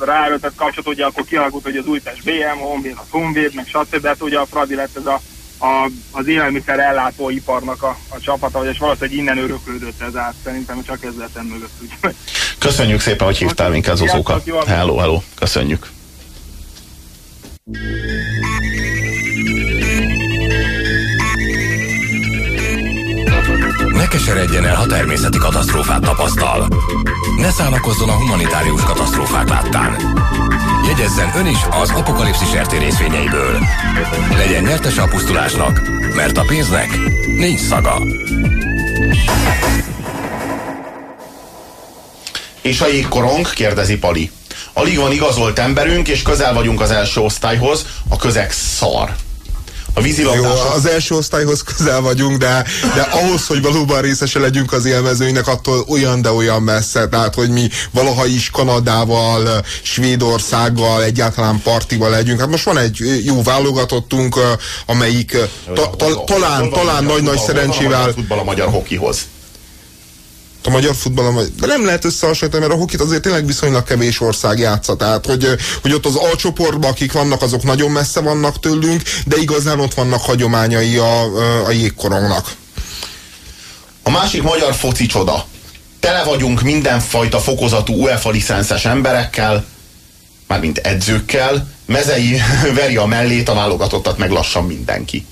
ráöltett kapcsolat, ugye akkor kialakult, hogy az Újpest BM, Honvéd, a Honvéd, meg stb. Hát ugye a Fradi lett ez a, a, az élelmiszer ellátóiparnak a, a csapata, és valószínűleg innen öröklődött ez át, szerintem csak ezzel ten mögött. Úgy. Köszönjük szépen, hogy hívtál minket, Zozóka. Hello, hello, köszönjük. Ne keseredjen el, ha természeti katasztrófát tapasztal. Ne szánakozzon a humanitárius katasztrófák láttán. Jegyezzen ön is az apokalipszis RT részvényeiből. Legyen nyertes a pusztulásnak, mert a pénznek nincs szaga. És a jégkorong? kérdezi Pali. Alig van igazolt emberünk, és közel vagyunk az első osztályhoz, a közeg szar. A vízilabdások... Jó, az első osztályhoz közel vagyunk, de, de ahhoz, hogy valóban részese legyünk az élmezőinek, attól olyan, de olyan messze. Tehát, hogy mi valaha is Kanadával, Svédországgal, egyáltalán partival legyünk. Hát most van egy jó válogatottunk, amelyik ta, ta, talán, talán nagy-nagy szerencsével... Futball a magyar hokihoz a magyar futball, de nem lehet összehasonlítani, mert a hokit azért tényleg viszonylag kevés ország játsza. Tehát, hogy, hogy ott az alcsoportban, akik vannak, azok nagyon messze vannak tőlünk, de igazán ott vannak hagyományai a, a jégkorongnak. A másik magyar foci csoda. Tele vagyunk mindenfajta fokozatú UEFA licenszes emberekkel, mármint edzőkkel, mezei veri a mellét, a válogatottat meg lassan mindenki.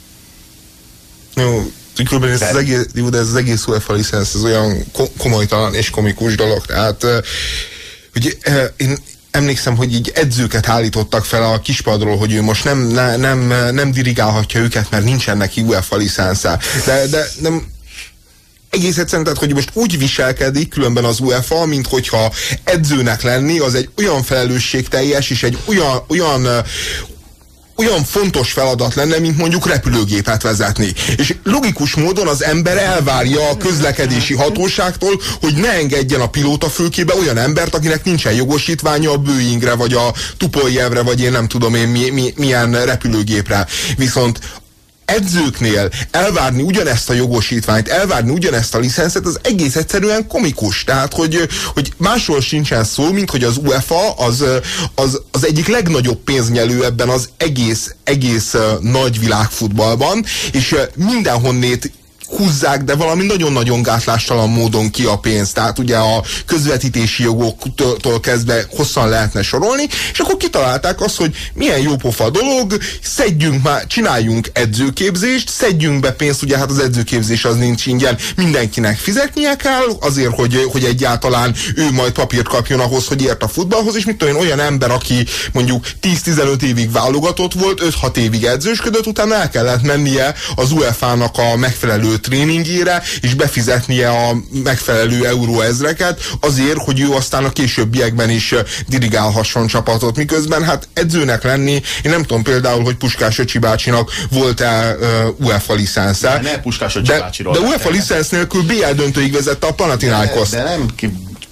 Jó, kb. ez az egész, jó, de ez az egész UEFA licensz, ez olyan komolytalan és komikus dolog. Tehát, hogy én emlékszem, hogy így edzőket állítottak fel a kispadról, hogy ő most nem, ne, nem, nem dirigálhatja őket, mert nincsen neki UEFA licensze. De, de nem, egész egyszerűen, tehát, hogy most úgy viselkedik különben az UEFA, mint hogyha edzőnek lenni, az egy olyan felelősségteljes és egy olyan, olyan, olyan fontos feladat lenne, mint mondjuk repülőgépet vezetni. És logikus módon az ember elvárja a közlekedési hatóságtól, hogy ne engedjen a pilóta fülkébe olyan embert, akinek nincsen jogosítványa a Boeingre, vagy a Tupoljevre, vagy én nem tudom én mi, mi, milyen repülőgépre. Viszont edzőknél elvárni ugyanezt a jogosítványt, elvárni ugyanezt a licenszet, az egész egyszerűen komikus. Tehát, hogy, hogy másról sincsen szó, mint hogy az UEFA az, az, az egyik legnagyobb pénznyelő ebben az egész, egész nagy világfutballban, és mindenhonnét húzzák, de valami nagyon-nagyon gátlástalan módon ki a pénzt. Tehát ugye a közvetítési jogoktól kezdve hosszan lehetne sorolni, és akkor kitalálták azt, hogy milyen jópofa dolog, szedjünk már, csináljunk edzőképzést, szedjünk be pénzt, ugye hát az edzőképzés az nincs ingyen, mindenkinek fizetnie kell, azért, hogy, hogy egyáltalán ő majd papírt kapjon ahhoz, hogy ért a futballhoz, és mit tudom én, olyan ember, aki mondjuk 10-15 évig válogatott volt, 5-6 évig edzősködött, utána el kellett mennie az UEFA-nak a megfelelő tréningére, és befizetnie a megfelelő euró ezreket azért, hogy ő aztán a későbbiekben is dirigálhasson csapatot. Miközben hát edzőnek lenni, én nem tudom például, hogy Puskás Öcsi bácsinak volt-e uh, UEFA licensze. De ne Puskás Öcsi de, de UEFA licensz nélkül BL döntőig vezette a Panathinaikos. De, de nem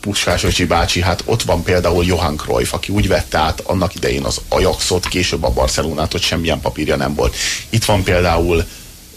Puskás Öcsi bácsi, hát ott van például Johan Cruyff, aki úgy vette át annak idején az Ajaxot, később a Barcelonát, hogy semmilyen papírja nem volt. Itt van például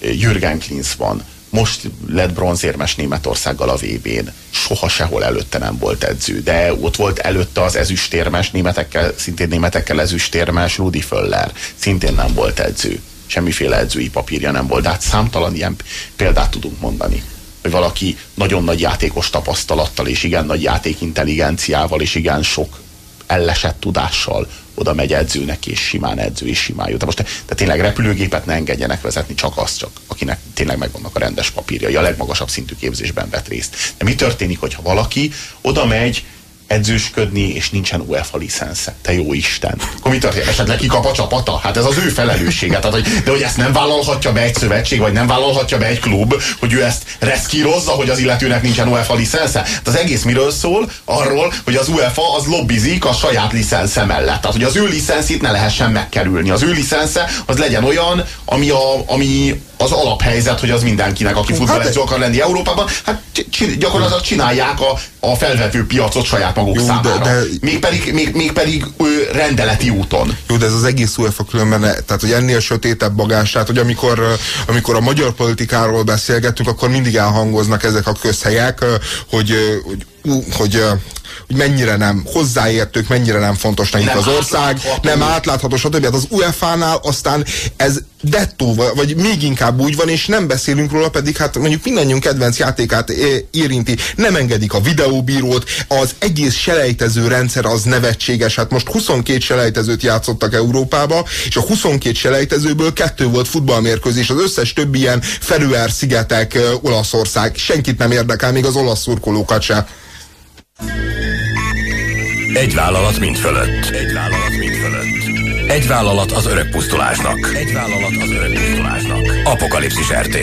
Jürgen Klinsmann, most lett bronzérmes Németországgal a VB-n. Soha sehol előtte nem volt edző, de ott volt előtte az ezüstérmes, németekkel, szintén németekkel ezüstérmes Rudi Föller. Szintén nem volt edző. Semmiféle edzői papírja nem volt, de hát számtalan ilyen példát tudunk mondani. hogy valaki nagyon nagy játékos tapasztalattal, és igen nagy játékintelligenciával, és igen sok ellesett tudással oda megy edzőnek, és simán edző, és simán jut. Most de tényleg repülőgépet ne engedjenek vezetni, csak azt, csak akinek tényleg megvannak a rendes papírjai, a legmagasabb szintű képzésben vett részt. De mi történik, hogyha valaki oda megy, edzősködni, és nincsen UEFA licensze. Te jó Isten. Akkor mi történik? Esetleg kikap a csapata? Hát ez az ő felelőssége. Tehát, hogy, de hogy ezt nem vállalhatja be egy szövetség, vagy nem vállalhatja be egy klub, hogy ő ezt reszkírozza, hogy az illetőnek nincsen UEFA licensze. Tehát az egész miről szól? Arról, hogy az UEFA az lobbizik a saját licensze mellett. Tehát, hogy az ő licenszét ne lehessen megkerülni. Az ő licensze az legyen olyan, ami, a, ami az alaphelyzet, hogy az mindenkinek, aki futballedző hát, akar lenni Európában, hát gyakorlatilag csinálják a, a felvevő piacot saját maguk jó, számára. De, de, mégpedig, még, mégpedig ő, rendeleti úton. Jó, de ez az egész UEFA különben, tehát hogy ennél sötétebb bagás, tehát hogy amikor, amikor a magyar politikáról beszélgetünk, akkor mindig elhangoznak ezek a közhelyek, hogy, hogy, hogy hogy mennyire nem hozzáértők, mennyire nem fontos nekik nem az ország, átlátható. nem átlátható, stb. Hát az UEFA-nál aztán ez dettó, vagy még inkább úgy van, és nem beszélünk róla, pedig hát mondjuk mindannyiunk kedvenc játékát érinti. Nem engedik a videóbírót, az egész selejtező rendszer az nevetséges. Hát most 22 selejtezőt játszottak Európába, és a 22 selejtezőből kettő volt futballmérkőzés, az összes többi ilyen Feröer szigetek, Olaszország, senkit nem érdekel, még az olasz szurkolókat se. Egy vállalat mind fölött. Egy vállalat mind fölött. Egy vállalat az örök pusztulásnak. Egy vállalat az örök pusztulásnak. Apokalipszis RT.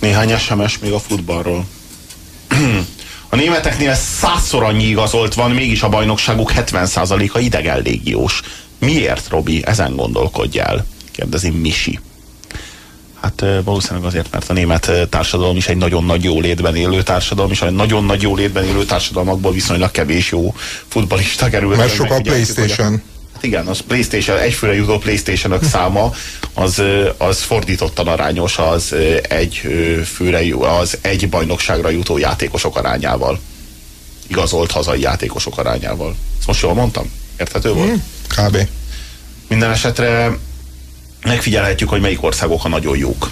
Néhány SMS még a futballról. A németeknél százszor annyi igazolt van, mégis a bajnokságuk 70%-a idegen légiós. Miért, Robi? Ezen gondolkodj el, kérdezi Misi. Hát valószínűleg azért, mert a német társadalom is egy nagyon nagy jólétben élő társadalom, és a nagyon nagy jólétben élő társadalmakból viszonylag kevés jó futbalista kerül. Mert sok a Playstation. Hát igen, az Playstation, egyfőre jutó playstation száma az, az fordítottan arányos az egy főre, az egy bajnokságra jutó játékosok arányával. Igazolt hazai játékosok arányával. Ezt most jól mondtam? Érthető volt? Hmm, kb. Minden esetre megfigyelhetjük, hogy melyik országok a nagyon jók.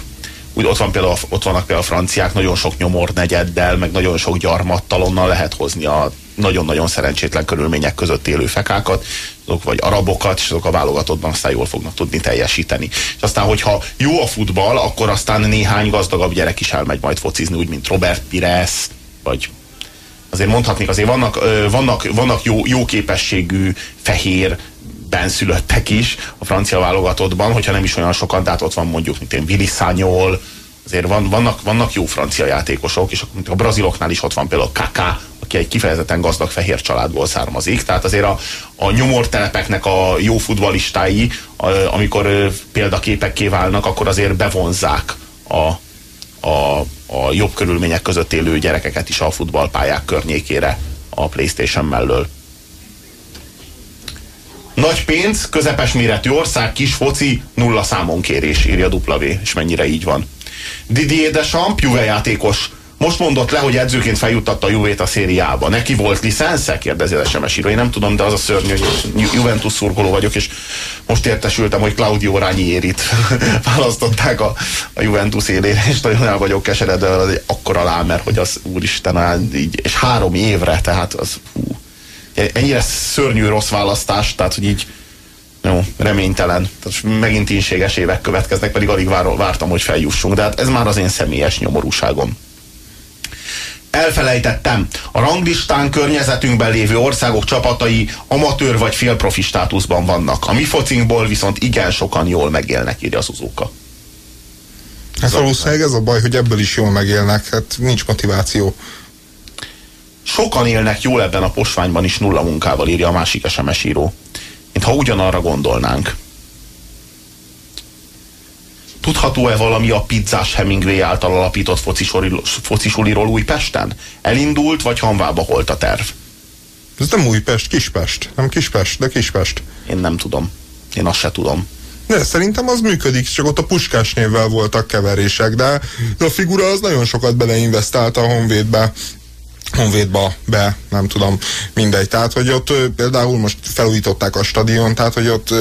Úgy ott, van például, ott vannak például a franciák, nagyon sok nyomor negyeddel, meg nagyon sok gyarmattal onnan lehet hozni a nagyon-nagyon szerencsétlen körülmények között élő fekákat, azok vagy arabokat, és azok a válogatottban aztán jól fognak tudni teljesíteni. És aztán, hogyha jó a futball, akkor aztán néhány gazdagabb gyerek is elmegy majd focizni, úgy, mint Robert Pires, vagy azért mondhatnék, azért vannak, vannak, vannak jó, jó képességű, fehér, benszülöttek is a francia válogatottban, hogyha nem is olyan sokan, tehát ott van mondjuk, mint én, Willy Sanyol, azért van, vannak, vannak jó francia játékosok, és a braziloknál is ott van például Kaká, aki egy kifejezetten gazdag fehér családból származik. Tehát azért a, a nyomortelepeknek a jó futbalistái, a, amikor példaképekké válnak, akkor azért bevonzák a, a, a jobb körülmények között élő gyerekeket is a futballpályák környékére a Playstation mellől. Nagy pénz, közepes méretű ország, kis foci, nulla számon kérés, írja W, és mennyire így van. Didier Deschamps, Juve játékos, most mondott le, hogy edzőként feljuttatta a Juvét a szériába. Neki volt licensze? Kérdezi az SMS író. Én nem tudom, de az a szörnyű, hogy Juventus szurkoló vagyok, és most értesültem, hogy Claudio Ranieri-t választották a, a Juventus élére, és nagyon el vagyok keseredve, az egy akkora lámer, hogy az úristen, így, és három évre, tehát az hú, ennyire szörnyű rossz választás, tehát hogy így jó, reménytelen. Tehát megint ínséges évek következnek, pedig alig vár, vártam, hogy feljussunk, de hát ez már az én személyes nyomorúságom. Elfelejtettem, a ranglistán környezetünkben lévő országok csapatai amatőr vagy félprofi státuszban vannak. A mi focinkból viszont igen sokan jól megélnek, írja Suzuka. Hát valószínűleg ez a baj, hogy ebből is jól megélnek, hát nincs motiváció. Sokan élnek jól ebben a posványban is nulla munkával, írja a másik SMS író. Mint ha ugyanarra gondolnánk. Tudható-e valami a pizzás Hemingway által alapított focisuliról Újpesten? Elindult, vagy hanvába holt a terv? Ez nem Újpest, Kispest. Nem Kispest, de Kispest. Én nem tudom. Én azt se tudom. De szerintem az működik, csak ott a puskás névvel voltak keverések, de a figura az nagyon sokat beleinvestált a Honvédbe Honvédba be, nem tudom, mindegy. Tehát, hogy ott például most felújították a stadion, tehát, hogy ott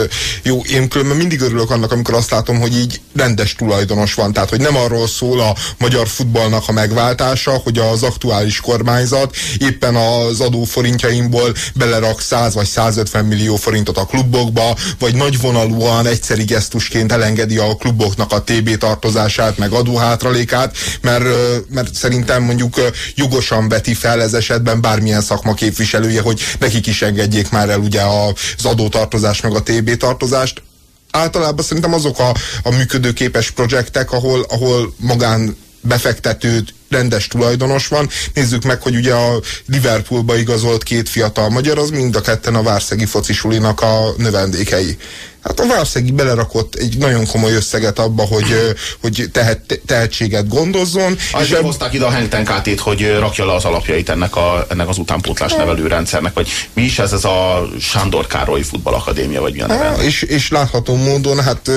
jó, én különben mindig örülök annak, amikor azt látom, hogy így rendes tulajdonos van. Tehát, hogy nem arról szól a magyar futballnak a megváltása, hogy az aktuális kormányzat éppen az adóforintjaimból belerak 100 vagy 150 millió forintot a klubokba, vagy nagyvonalúan egyszeri gesztusként elengedi a kluboknak a TB tartozását, meg adóhátralékát, mert, mert szerintem mondjuk jogosan veti fel ez esetben bármilyen szakma képviselője, hogy nekik is engedjék már el ugye az adótartozást meg a TB tartozást. Általában szerintem azok a, a működőképes projektek, ahol, ahol magán befektetőt rendes tulajdonos van. Nézzük meg, hogy ugye a Liverpoolba igazolt két fiatal magyar, az mind a ketten a Várszegi focisulinak a növendékei. Hát a Várszegi belerakott egy nagyon komoly összeget abba, hogy, hogy tehet, tehetséget gondozzon. Azért és hozták ide a Hentenkátét, hogy rakja le az alapjait ennek, a, ennek az utánpótlás nevelő rendszernek, vagy mi is ez, ez a Sándor Károly Futballakadémia, vagy milyen neve? És, és látható módon, hát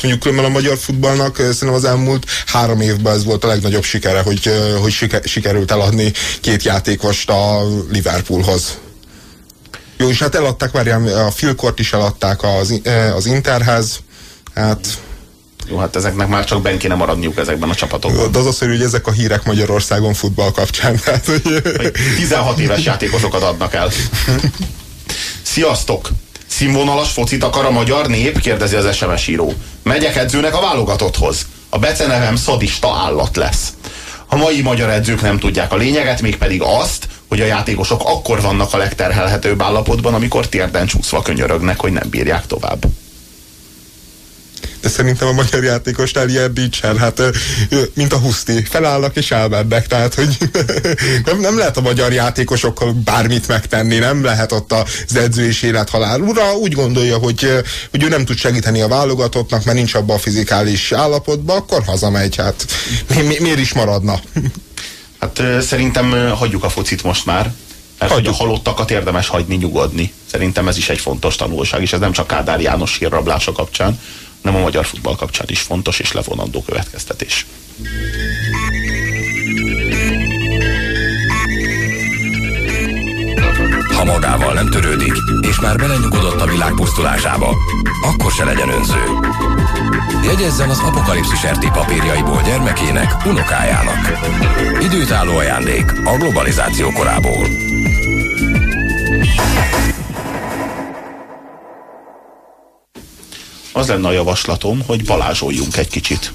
mondjuk különben a magyar futballnak szerintem az elmúlt három évben ez volt a legnagyobb sikere, hogy, hogy siker, sikerült eladni két játékost a Liverpoolhoz. Jó, és hát eladták, várjál, a Filkort is eladták az, az Interhez, hát... Jó, hát ezeknek már csak bent kéne maradniuk ezekben a csapatokban. De az az, hogy ezek a hírek Magyarországon futball kapcsán. Tehát, hogy... 16 éves játékosokat adnak el. Sziasztok! Színvonalas focit akar a magyar nép? kérdezi az SMS író. Megyek edzőnek a válogatotthoz. A becenevem szadista állat lesz. A mai magyar edzők nem tudják a lényeget, mégpedig azt, hogy a játékosok akkor vannak a legterhelhetőbb állapotban, amikor térden csúszva könyörögnek, hogy nem bírják tovább. De szerintem a magyar játékosnál ilyen nincsen, hát mint a Huszti, felállnak és elmennek, tehát hogy nem, nem lehet a magyar játékosokkal bármit megtenni, nem lehet ott az edző és élethalál ura, úgy gondolja, hogy, hogy ő nem tud segíteni a válogatottnak, mert nincs abban a fizikális állapotban, akkor hazamegy, hát mi, mi, miért is maradna? Hát szerintem hagyjuk a focit most már, mert hogy a halottakat érdemes hagyni nyugodni. Szerintem ez is egy fontos tanulság, és ez nem csak Kádár János hírrablása kapcsán, hanem a magyar futball kapcsán is fontos és levonandó következtetés. Ha magával nem törődik, és már belenyugodott a világ pusztulásába, akkor se legyen önző. Jegyezzen az apokalipszis RT papírjaiból gyermekének, unokájának. Időtálló ajándék a globalizáció korából. Az lenne a javaslatom, hogy balázsoljunk egy kicsit.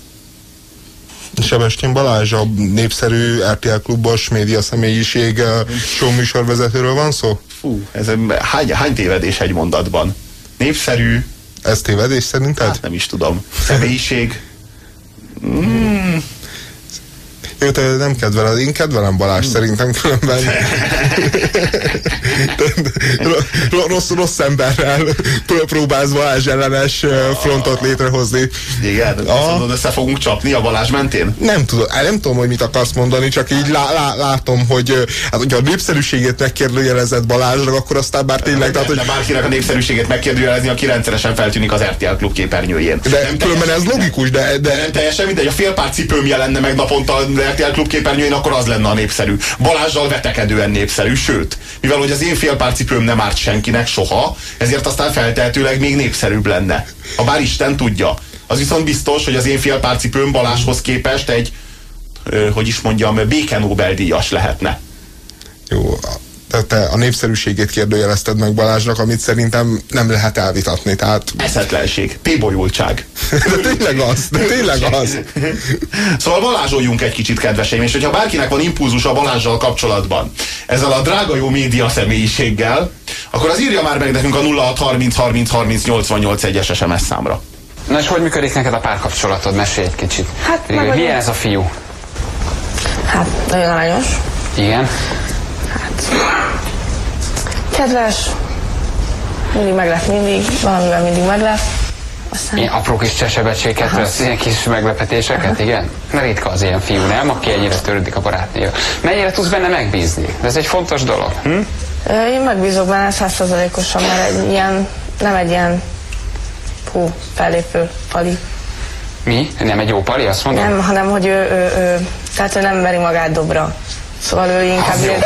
Sebestyén Balázs, a népszerű RTL klubos média személyiség showműsorvezetőről van szó? Fú, ez hány, hány tévedés egy mondatban? Népszerű. Ez tévedés szerinted? Hát nem is tudom. Személyiség. Mm, ő nem kedveled, én kedvelem Balázs szerintem különben. rossz, rossz emberrel próbálsz Balázs ellenes frontot létrehozni. Igen, azt mondod, össze fogunk csapni a Balázs mentén? Nem tudom, nem tudom, hogy mit akarsz mondani, csak így lá, lá, látom, hogy hát, hogyha a népszerűségét megkérdőjelezett Balázsnak, akkor aztán bár tényleg... Tehát, hogy... bárkinek a népszerűségét megkérdőjelezni, aki rendszeresen feltűnik az RTL klub képernyőjén. De nem különben ez logikus, de, de... de nem teljesen mindegy, a félpár cipőm jelenne meg naponta RTL klub képernyőjén, akkor az lenne a népszerű. Balázsral vetekedően népszerű, sőt, mivel hogy az én félpárcipőm nem árt senkinek soha, ezért aztán feltehetőleg még népszerűbb lenne. Ha bár Isten tudja. Az viszont biztos, hogy az én félpárcipőm Balázshoz képest egy, hogy is mondjam, béke Nobel-díjas lehetne. Jó, te a népszerűségét kérdőjelezted meg Balázsnak, amit szerintem nem lehet elvitatni. Tehát... Eszetlenség, tébolyultság. de tényleg az, de tényleg az. szóval Balázsoljunk egy kicsit, kedveseim, és hogyha bárkinek van impulzus a Balázsjal kapcsolatban, ezzel a drága jó média személyiséggel, akkor az írja már meg nekünk a 0630 30 30 88 egyes SMS számra. Na és hogy működik neked a párkapcsolatod? Mesélj egy kicsit. Hát, Milyen ez a fiú? Hát, nagyon aranyos. Igen. Kedves, mindig meglep, mindig, valamivel mindig meglep. Aztán... Ilyen apró kis csesebecséket, az ilyen kis meglepetéseket, Aha. igen? Mert ritka az ilyen fiú, nem? Aki ennyire törődik a barátnél. Mennyire tudsz benne megbízni? De ez egy fontos dolog. Hm? Én megbízok benne százszerzalékosan, mert egy ilyen, nem egy ilyen hú, fellépő pali. Mi? Nem egy jó pali, azt mondom? Nem, hanem hogy ő, ő, ő tehát ő nem meri magát dobra Szóval ő inkább... Az jó.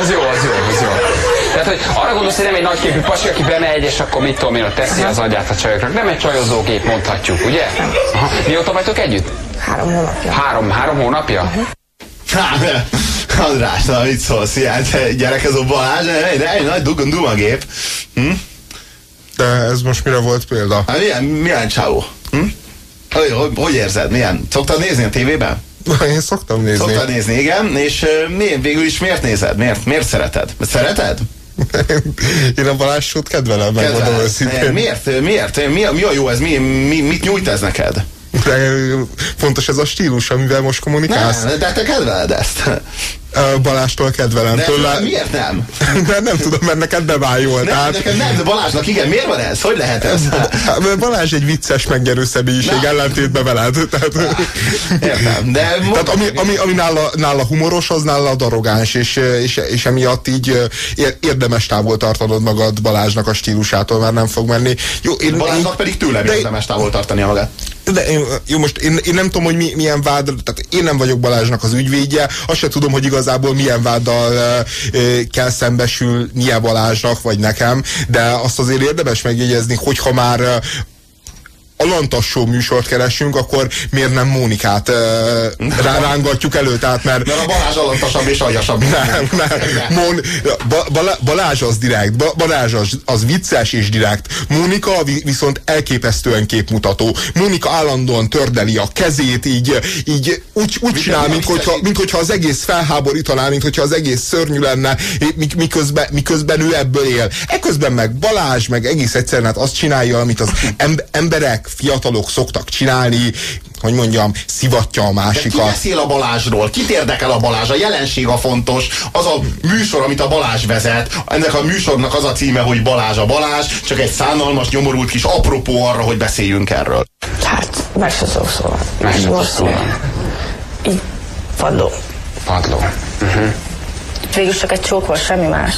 Az jó, az jó, az jó. Tehát, hogy arra gondolsz, hogy nem egy nagyképű pasi, aki bemegy, és akkor mit tudom én, ott teszi az agyát a csajoknak. Nem egy csajozógép, mondhatjuk, ugye? Aha. Mióta vagytok együtt? Három hónapja. Három, három hónapja? Hát, András, na mit szólsz? Ilyen te gyerek ez a Balázs, egy, egy nagy dug- dumagép. Hm? De ez most mire volt példa? Hát milyen, milyen csávó? Hm? Hogy, hogy, hogy érzed? Milyen? Szoktad nézni a tévében? Én szoktam nézni. Szoktad nézni, igen. És mi, végül is miért nézed? Miért, miért szereted? Szereted? Én a Balázs kedvelem, megmondom őszintén. Miért? Miért? Mi a, mi a jó ez? Mi, mi, mit nyújt ez neked? Fontos ez a stílus, amivel most kommunikálsz. Nem, de te kedveled ezt. Balástól kedvelem. De Tőle, miért nem? mert nem tudom, mert neked bevájol. Nem, Tehát, nekem nem, de Balázsnak igen. Miért van ez? Hogy lehet ez? Hát, Balázs egy vicces, megnyerő személyiség Na. ellentétben veled. Tehát, Értem, de tehát ami, ami, ami nála, nála humoros, az nála arrogáns, és, és, és emiatt így érdemes távol tartanod magad Balázsnak a stílusától, mert nem fog menni. Jó, én, Balázsnak pedig tőlem de- érdemes távol tartani magát. De én, jó, most én, én nem tudom, hogy mi, milyen vád, tehát én nem vagyok Balázsnak az ügyvédje, azt se tudom, hogy igazából milyen váddal e, e, kell szembesülnie Balázsnak, vagy nekem, de azt azért érdemes megjegyezni, hogyha már e, alantassó műsort keresünk, akkor miért nem Mónikát e, rá, rángatjuk elő, tehát mert Mert a Balázs alantasabb és aljasabb. nem, nem. Mon, ba, Balázs az direkt, ba, Balázs az, az vicces és direkt. Mónika vi- viszont elképesztően képmutató. Mónika állandóan tördeli a kezét, így, így úgy, úgy csinál, mint hogyha, mint hogyha az egész felháborítaná, mint hogyha az egész szörnyű lenne, mik- miközben, miközben ő ebből él. Eközben meg Balázs, meg egész egyszerűen hát azt csinálja, amit az em- emberek, fiatalok szoktak csinálni, hogy mondjam, szivatja a De ki másikat. beszél a Balázsról? Kit érdekel a Balázs? A jelenség a fontos. Az a műsor, amit a Balázs vezet. Ennek a műsornak az a címe, hogy Balázs a Balázs, csak egy szánalmas, nyomorult kis apropó arra, hogy beszéljünk erről. Hát, meg se szok szóval. Meg se. Így padló. Padló. Végül csak egy csók volt, semmi más.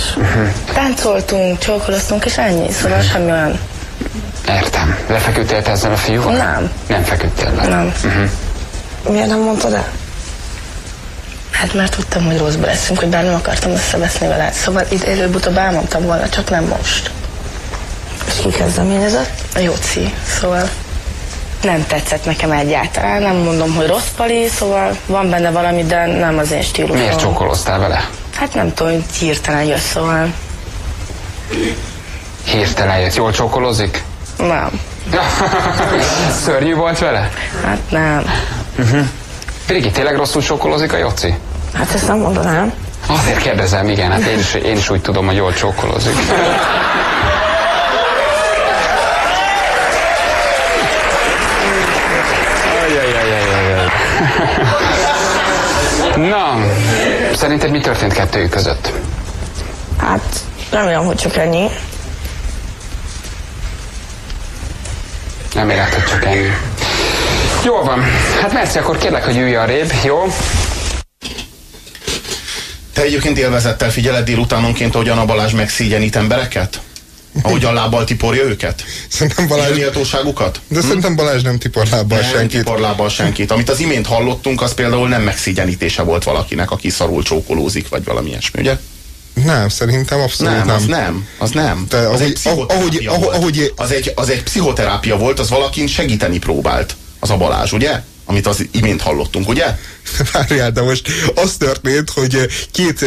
Táncoltunk, csókoloztunk, és ennyi. Szóval semmi olyan. Értem. Lefeküdtél te ezzel a fiúval? Nem. Nem feküdtél le. Nem. Miért nem mondtad el? Hát mert tudtam, hogy rosszba leszünk, hogy bár nem akartam összeveszni vele. Szóval itt előbb-utóbb elmondtam volna, csak nem most. És ki kezdeményezett? A Jóci. Szóval nem tetszett nekem egyáltalán. Nem mondom, hogy rossz pali, szóval van benne valami, de nem az én stílusom. Miért csókoloztál vele? Hát nem tudom, hogy hirtelen jött, szóval Hirtelen jött. Jól csókolózik? Nem. Szörnyű volt vele? Hát nem. Brigi, tényleg rosszul csókolózik a Joci? Hát ezt nem mondanám. Azért kérdezem, igen, hát én is, én is úgy tudom, hogy jól. Ajajajajajaj. Na, szerinted mi történt kettőjük között? Hát remélem, hogy csak ennyi. Nem hogy csak ennyi. Jól van. Hát Merci, akkor kérlek, hogy ülj arrébb, jó? Te egyébként élvezettel figyeled délutánonként, ahogyan a Balázs megszégyenít embereket? Ahogyan lábbal tiporja őket? Szerintem Balázs... Balázs, méltóságukat? de szerintem Balázs nem tipor lábbal Nem senkit. tipor lábbal senkit. Amit az imént hallottunk, az például nem megszégyenítése volt valakinek, aki szarul csókolózik, vagy valami ilyesmi, ugye? Nem, szerintem abszolút Nem, nem. az nem, az nem. De az ahogy- egy pszichoterápia ahogy- volt. ahogy- Az egy, az egy pszichoterápia volt, az valakin segíteni próbált. Az a Balázs, ugye? Amit az imént hallottunk, ugye? Várjál, de most az történt, hogy két,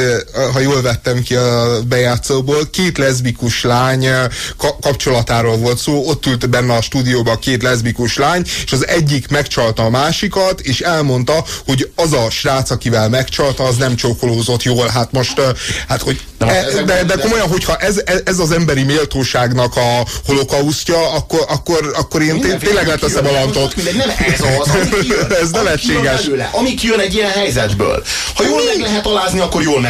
ha jól vettem ki a bejátszóból, két leszbikus lány eh, ka- kapcsolatáról volt szó, ott ült benne a stúdióban két leszbikus lány, és az egyik megcsalta a másikat, és elmondta, hogy az a srác, akivel megcsalta, az nem csókolózott jól. Hát most, eh, hát hogy De e- de, de de- komolyan, hogyha ez, ez- ez az emberi méltóságnak a holokausztja, akkor, akkor, akkor én tényleg ami leteszem a lantot. Nem ez az, ami kijön. Ez Ami nevetséges. kijön belőle, Ami kijön egy ilyen helyzetből. Ha jól meg lehet alázni, akkor jól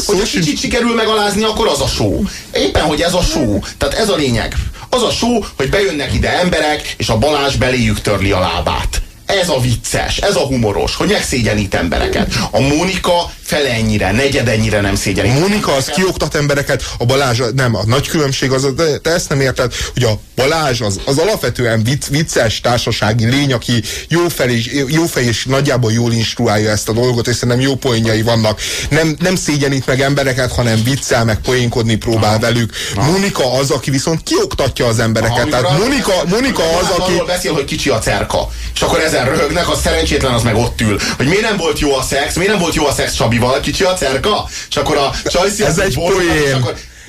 szó Hogyha kicsit sikerül megalázni, akkor az a show. Éppen, hogy ez a show. Tehát ez a lényeg. Az a show, hogy bejönnek ide emberek, és a Balázs beléjük törli a lábát. Ez a vicces, ez a humoros, hogy megszégyenít embereket. A Mónika fele ennyire, negyed ennyire nem szégyenik. Monika az kioktat embereket, a Balázs nem, a nagy különbség az, de te ezt nem érted, hogy a Balázs az, az alapvetően vicc, vicces társasági lény, aki jó fel és, jó fej és nagyjából jól instruálja ezt a dolgot, és szerintem jó poénjai vannak. Nem, nem szégyenít meg embereket, hanem viccel, meg poénkodni próbál Aha. velük. Aha. Monika az, aki viszont kioktatja az embereket. Aha, Tehát Monika, Monika az, aki... beszél, hogy kicsi a cerka, és akkor ezen röhögnek, az szerencsétlen az meg ott ül. Hogy miért nem volt jó a szex, miért nem volt jó a szex Csabival, kicsi a cerka? És akkor a Csajci... Ez egy poén és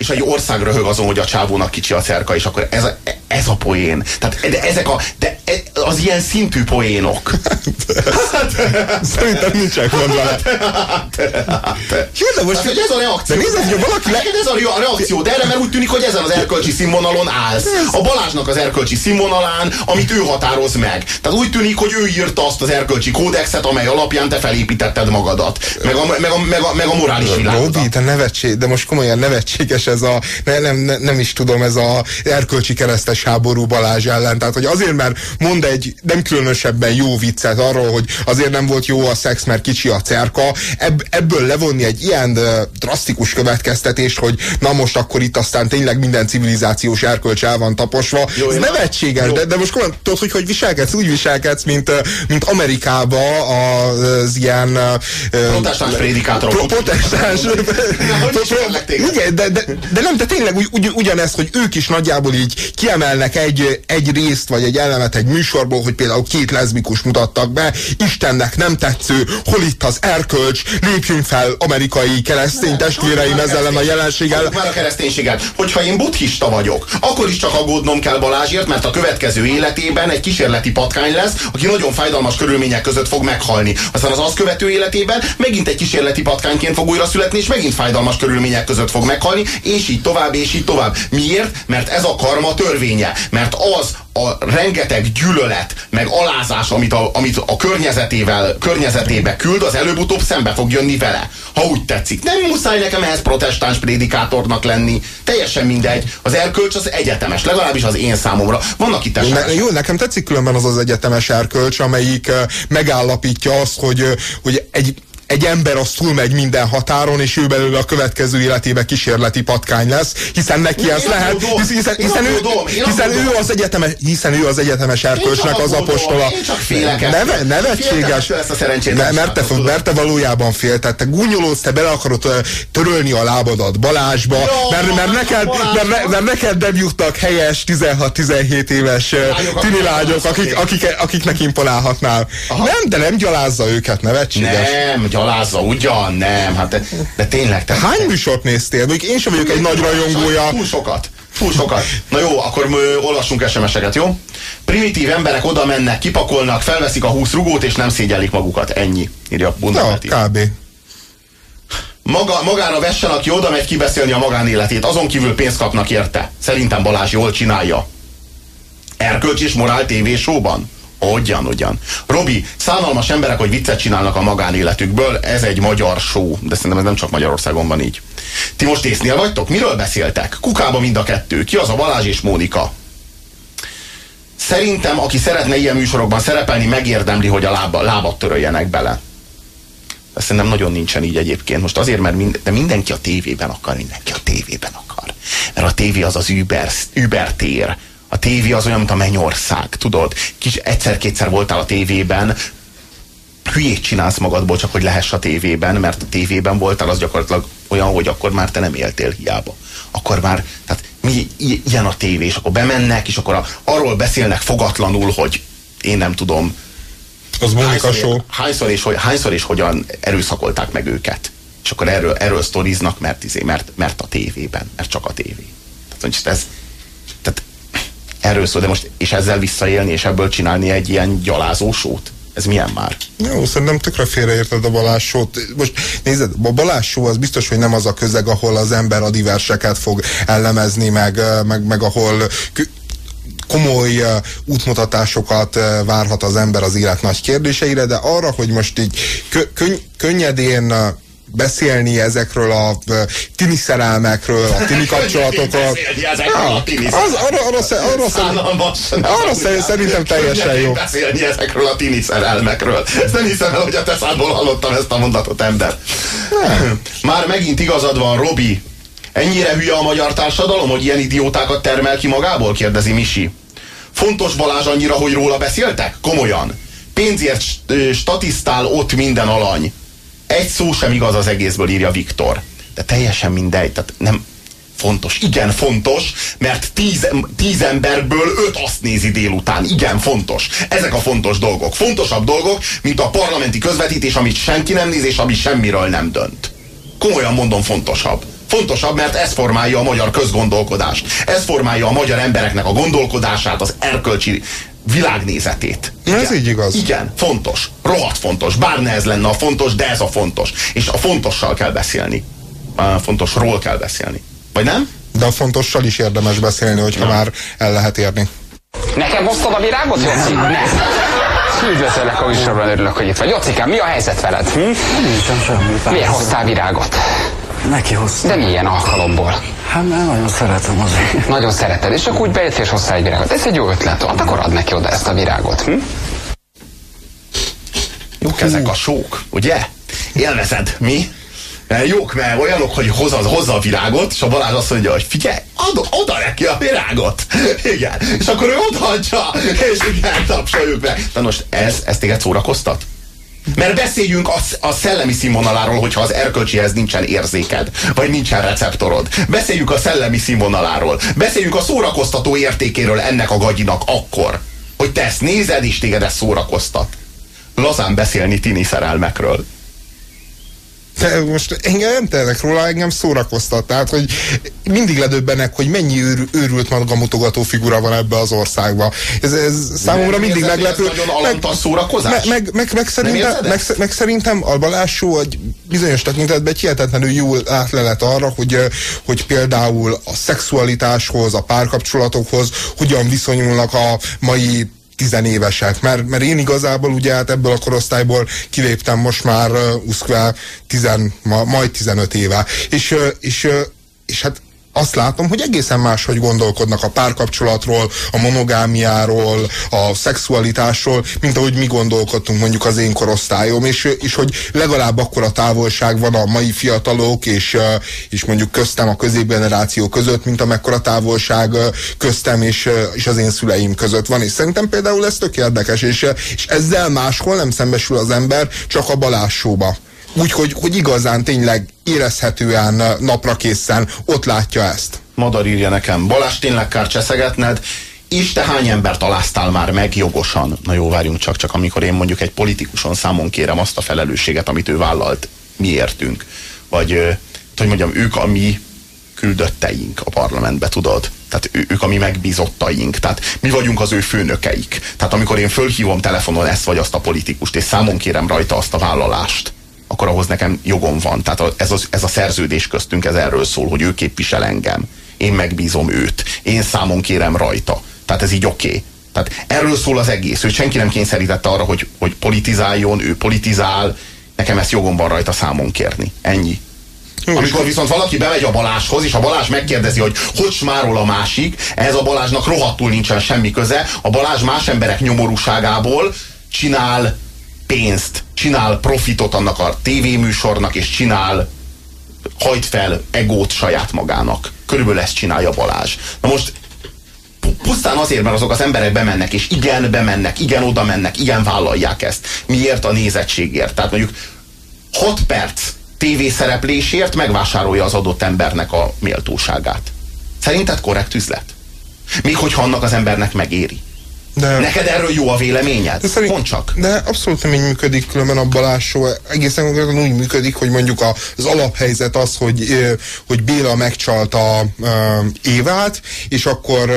egy ország röhög azon, hogy a csávónak kicsi a cerka, és akkor ez a, ez a poén. Tehát de ezek a, de e, az ilyen szintű poénok. Szerintem nincsenek mondva. Jó, de most hát, ez a reakció. De nézd, hogy valaki le... Ez a reakció, de erre mert úgy tűnik, hogy ezen az erkölcsi színvonalon állsz. A Balázsnak az erkölcsi színvonalán, amit ő határoz meg. Tehát úgy tűnik, hogy ő írta azt az erkölcsi kódexet, amely alapján te felépítetted magadat. Meg a, meg a, meg a, meg a morális világot. Robi, te nevetség, de most komolyan nevetséges ez a, ne, nem, ne, nem is tudom, ez a erkölcsi keresztes háború Balázs ellen. Tehát, hogy azért, mert mond egy nem különösebben jó viccet arról, hogy azért nem volt jó a szex, mert kicsi a cerka, ebb, ebből levonni egy ilyen drasztikus következtetést, hogy na most akkor itt aztán tényleg minden civilizációs erkölcs el van taposva. Jó, Ez nevetséges, de, de most komolyan tudod, hogy hogy viselkedsz? Úgy viselkedsz, mint, mint Amerikába az ilyen... Protestáns prédikátorok. Pro, protestáns. Igen, de, de, de nem, de tényleg ugy, ugy, ugyanezt, hogy ők is nagyjából így kiemelnek egy, egy részt, vagy egy elemet egy műsorból, hogy például két leszbikus mutattak be, Istennek nem tetsző, hol itt az erkölcs, lépjünk fel amerikai keresztény testvéreim ezzel ellen a jelenséggel. Már a kereszténységet. Hogyha én buddhista vagyok, akkor is csak aggódnom kell Balázsért, mert a következő életében egy kísérleti patkány lesz, aki nagyon fájdalmas körülmények között fog meghalni. Aztán az azt követő életében megint egy kísérleti patkányként fog újra születni, és megint fájdalmas körülmények között fog meghalni, és így tovább, és így tovább. Miért? Mert ez a karma törvénye. Mert az a rengeteg gyűlölet, meg alázás, amit a, amit a környezetével, környezetébe küld, az előbb-utóbb szembe fog jönni vele. Ha úgy tetszik. Nem muszáj nekem ehhez protestáns prédikátornak lenni. Teljesen mindegy. Az erkölcs az egyetemes, legalábbis az én számomra. Vannak itt ne, Jó, nekem tetszik különben az az egyetemes erkölcs, amelyik uh, megállapítja azt, hogy, uh, hogy egy egy ember az túlmegy minden határon, és ő belőle a következő életébe kísérleti patkány lesz, hiszen neki ez lehet, hiszen, hiszen, ő, hiszen ő az egyetemes, hiszen ő az egyetemes erkölcsnek az apostola. Neve, nevetséges, ne, mert, te, mert te valójában félted, te gúnyolódsz, te bele akarod törölni a lábadat Balázsba, mert, mert, neked, mert, mert neked nem jutnak helyes 16-17 éves tini lányok, akik, akik, akiknek imponálhatnál. Nem, de nem gyalázza őket, nevetséges. Nem, gyalázza, ugyan? Nem, hát de, de tényleg. Te, Hány műsort néztél? Még én sem vagyok egy nagy rajongója. Túl sokat. Túl sokat. Na jó, akkor olvassunk SMS-eket, jó? Primitív emberek oda mennek, kipakolnak, felveszik a húsz rugót, és nem szégyelik magukat. Ennyi, írja Bunda ja, kb. Maga, magára vessen, aki oda megy kibeszélni a magánéletét. Azon kívül pénzt kapnak érte. Szerintem Balázs jól csinálja. Erkölcs és morál tévésóban? Ugyan, ugyan. Robi, szánalmas emberek, hogy viccet csinálnak a magánéletükből, ez egy magyar show, de szerintem ez nem csak Magyarországon van így. Ti most észnél vagytok? Miről beszéltek? Kukába mind a kettő. Ki az a Balázs és Mónika? Szerintem, aki szeretne ilyen műsorokban szerepelni, megérdemli, hogy a lába, lábat töröljenek bele. De szerintem nagyon nincsen így egyébként. Most azért, mert mind, de mindenki a tévében akar, mindenki a tévében akar. Mert a tévé az az über, über tér, a tévé az olyan, mint a mennyország, tudod? Kis egyszer-kétszer voltál a tévében, hülyét csinálsz magadból csak, hogy lehess a tévében, mert a tévében voltál, az gyakorlatilag olyan, hogy akkor már te nem éltél hiába. Akkor már, tehát mi, ilyen a tévé, és akkor bemennek, és akkor a, arról beszélnek fogatlanul, hogy én nem tudom, az hányszor, show. hányszor, és, hányszor és hogyan erőszakolták meg őket. És akkor erről, erről sztoriznak, mert, izé, mert, mert a tévében, mert csak a tévé. Tehát, ez, Erről szól, de most és ezzel visszaélni, és ebből csinálni egy ilyen gyalázó sót? Ez milyen már? Jó, szerintem tökre félreérted a balásót. Most nézed, a balásó az biztos, hogy nem az a közeg, ahol az ember a diverseket fog ellemezni, meg, meg, meg ahol komoly útmutatásokat várhat az ember az élet nagy kérdéseire, de arra, hogy most így kö, könnyedén beszélni ezekről a tini szerelmekről, a tini kapcsolatokról. az, arra, arra, arra, arra szerintem teljesen jó. Beszélni ezekről a tini szerelmekről. Ezt nem hiszem el, hogy a te hallottam ezt a mondatot, ember. Már megint igazad van, Robi. Ennyire hülye a magyar társadalom, hogy ilyen idiótákat termel ki magából? kérdezi Misi. Fontos Balázs annyira, hogy róla beszéltek? Komolyan. Pénzért statisztál ott minden alany. Egy szó sem igaz az egészből, írja Viktor. De teljesen mindegy, tehát nem fontos. Igen, fontos, mert tíz, tíz emberből öt azt nézi délután. Igen, fontos. Ezek a fontos dolgok. Fontosabb dolgok, mint a parlamenti közvetítés, amit senki nem néz, és ami semmiről nem dönt. Komolyan mondom, fontosabb. Fontosabb, mert ez formálja a magyar közgondolkodást. Ez formálja a magyar embereknek a gondolkodását, az erkölcsi világnézetét. Igen, ez így igaz. Igen, fontos. Rohadt fontos. Bár ne ez lenne a fontos, de ez a fontos. És a fontossal kell beszélni. A fontosról kell beszélni. Vagy nem? De a fontossal is érdemes beszélni, hogyha már el lehet érni. Nekem hoztad a virágot, Joci? Nem. Üdvözöllek a műsorban, örülök, hogy itt vagy. Jocikám, mi a helyzet veled? Hm? Nincsen semmi. Miért hoztál virágot? Neki hoztam. De milyen alkalomból? Hát mert nagyon szeretem azért. Nagyon szereted, és akkor úgy bejöttél és hoztál egy virágot. Ez egy jó ötlet. Hát akkor add neki oda ezt a virágot. Hm? Jók ezek a sók, ugye? Élvezed, mi? Jók, mert olyanok, hogy hozza, hozza a virágot, és a Balázs azt mondja, hogy figyelj, ad, oda neki a virágot. Igen. És akkor ő odaadja, és igen, tapsoljuk meg. Na most ez, ez téged szórakoztat? Mert beszéljünk a, a szellemi színvonaláról, hogyha az erkölcsihez nincsen érzéked, vagy nincsen receptorod. Beszéljünk a szellemi színvonaláról. Beszéljünk a szórakoztató értékéről ennek a gagyinak akkor, hogy te ezt nézed, és téged ezt szórakoztat. Lazán beszélni tini szerelmekről. De most engem nem telnek róla, engem szórakoztat. Tehát, hogy mindig ledöbbenek, hogy mennyi őr, őrült magamutogató figura van ebbe az országba. Ez, ez számomra mindig érzed, meglepő. Meg, szórakozás? Meg, meg, meg, meg, szerintem, meg, meg, szerintem a Balázsó egy bizonyos tekintetben hihetetlenül jól átlelet arra, hogy, hogy például a szexualitáshoz, a párkapcsolatokhoz hogyan viszonyulnak a mai tizenévesek, mert, mert én igazából ugye hát ebből a korosztályból kiléptem most már uh, uszkve tizen, ma, majd 15 éve, és, és, és hát azt látom, hogy egészen máshogy gondolkodnak a párkapcsolatról, a monogámiáról, a szexualitásról, mint ahogy mi gondolkodtunk mondjuk az én korosztályom, és, és hogy legalább akkor a távolság van a mai fiatalok, és, és mondjuk köztem a középgeneráció között, mint amekkora távolság köztem és, és az én szüleim között van. És szerintem például ez tök érdekes, és, és ezzel máshol nem szembesül az ember, csak a balásóba úgy, hogy, hogy igazán tényleg érezhetően napra készen ott látja ezt. Madar írja nekem, Balázs tényleg kár cseszegetned, és te hány embert találtál már meg jogosan? Na jó, várjunk csak, csak amikor én mondjuk egy politikuson számon kérem azt a felelősséget, amit ő vállalt, mi értünk. Vagy, hogy mondjam, ők a mi küldötteink a parlamentbe, tudod? Tehát ő, ők a mi megbízottaink. Tehát mi vagyunk az ő főnökeik. Tehát amikor én fölhívom telefonon ezt vagy azt a politikust, és számon kérem rajta azt a vállalást, akkor ahhoz nekem jogom van. Tehát ez, az, ez a szerződés köztünk, ez erről szól, hogy ő képvisel engem. Én megbízom őt. Én számon kérem rajta. Tehát ez így oké. Okay. Tehát erről szól az egész. Őt senki nem kényszerítette arra, hogy, hogy politizáljon, ő politizál. Nekem ezt jogom van rajta számon kérni. Ennyi. Amikor viszont valaki bemegy a Baláshoz, és a Balázs megkérdezi, hogy hogy smárol a másik, ehhez a Balázsnak rohadtul nincsen semmi köze. A Balázs más emberek nyomorúságából csinál pénzt, csinál profitot annak a tévéműsornak, és csinál, hajt fel egót saját magának. Körülbelül ezt csinálja Balázs. Na most pusztán azért, mert azok az emberek bemennek, és igen, bemennek, igen, oda mennek, igen, vállalják ezt. Miért? A nézettségért. Tehát mondjuk 6 perc tévészereplésért megvásárolja az adott embernek a méltóságát. Szerinted korrekt üzlet? Még hogyha annak az embernek megéri. De, Neked erről jó a véleményed? De szerint, Mondd csak. De abszolút nem így működik, különben a balásó egészen konkrétan úgy működik, hogy mondjuk az alaphelyzet az, hogy, hogy Béla megcsalta Évát, és akkor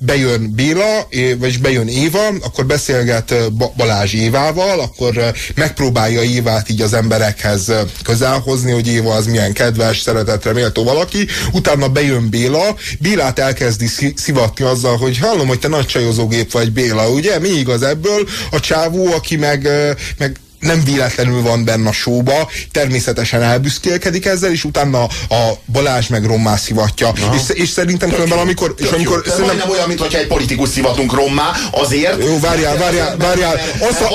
bejön Béla, vagyis bejön Éva, akkor beszélget Balázs Évával, akkor megpróbálja Évát így az emberekhez közelhozni, hogy Éva az milyen kedves, szeretetre méltó valaki, utána bejön Béla, Bélát elkezdi szivatni azzal, hogy hallom, hogy te nagy csajozógép vagy Béla, ugye? Mi igaz ebből? A csávó, aki meg, meg nem véletlenül van benne a showba, természetesen elbüszkélkedik ezzel, és utána a Balázs meg rommá szivatja. És, és szerintem különben, amikor... És amikor Ez majdnem olyan, mintha egy politikus szivatunk rommá, azért... jó, várjál, várjál, várjál. Azt, a,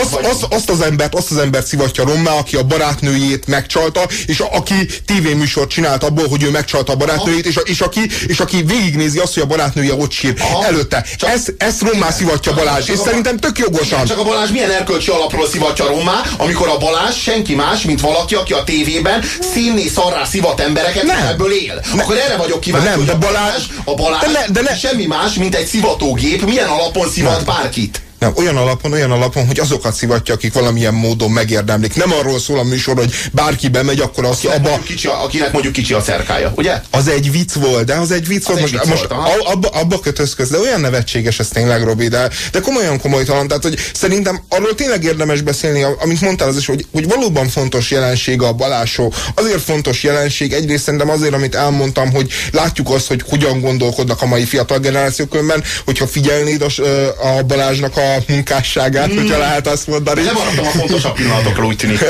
azt, azt, azt, az embert, azt az embert szivatja rommá, aki a barátnőjét megcsalta, és a, aki tévéműsort csinált abból, hogy ő megcsalta a barátnőjét, és, a, és, aki, és aki végignézi azt, hogy a barátnője ott sír Aha. előtte. Csak- ezt, ezt rommá szivatja Balázs, és szerintem tök jogosan. Csak a Balázs milyen erkölcsi alapról szivatja rommá, amikor a Balázs senki más, mint valaki, aki a tévében színné szarrá szivat embereket, Nem. nem. ebből él. Akkor erre vagyok kíváncsi, Nem, hogy de a Balázs- a Balázs de ne- de ne- semmi más, mint egy szivatógép, milyen alapon szivat bárkit. Nem, olyan alapon, olyan alapon, hogy azokat szivatja, akik valamilyen módon megérdemlik. Nem arról szól a műsor, hogy bárki bemegy, akkor azt Akinek, abba, mondjuk kicsi, a- akinek mondjuk kicsi a cerkája, ugye? az egy vicc volt, de az egy vicc volt. egy Most, vicc most volt, abba, abba kötözköz, de olyan nevetséges ez tényleg, Robi, de, de komolyan komolytalan. Tehát, hogy szerintem arról tényleg érdemes beszélni, amit mondtál az is, hogy, hogy valóban fontos jelenség a balásó. Azért fontos jelenség, egyrészt szerintem azért, amit elmondtam, hogy látjuk azt, hogy hogyan gondolkodnak a mai fiatal generációk önben, hogyha figyelnéd a, a Balázsnak a munkásságát, hogyha lehet azt mondani. Lemaradtam a fontosabb pillanatokról, úgy tűnik.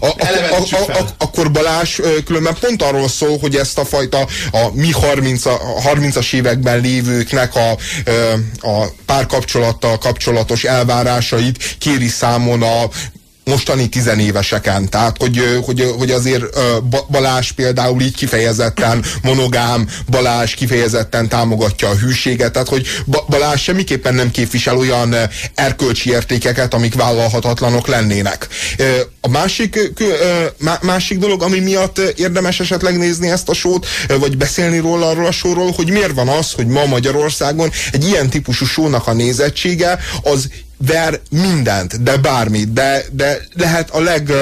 A, a, a, a, a, akkor Balázs különben pont arról szól, hogy ezt a fajta a mi 30, a 30-as években lévőknek a, a párkapcsolattal kapcsolatos elvárásait kéri számon a mostani tizenéveseken. Tehát, hogy, hogy, hogy azért Balázs például így kifejezetten monogám, Balázs kifejezetten támogatja a hűséget, tehát, hogy Ba- Balázs semmiképpen nem képvisel olyan erkölcsi értékeket, amik vállalhatatlanok lennének. A másik, másik dolog, ami miatt érdemes esetleg nézni ezt a sót, vagy beszélni róla arról a sóról, hogy miért van az, hogy ma Magyarországon egy ilyen típusú sónak a nézettsége az ver mindent, de bármit, de, de lehet a leg,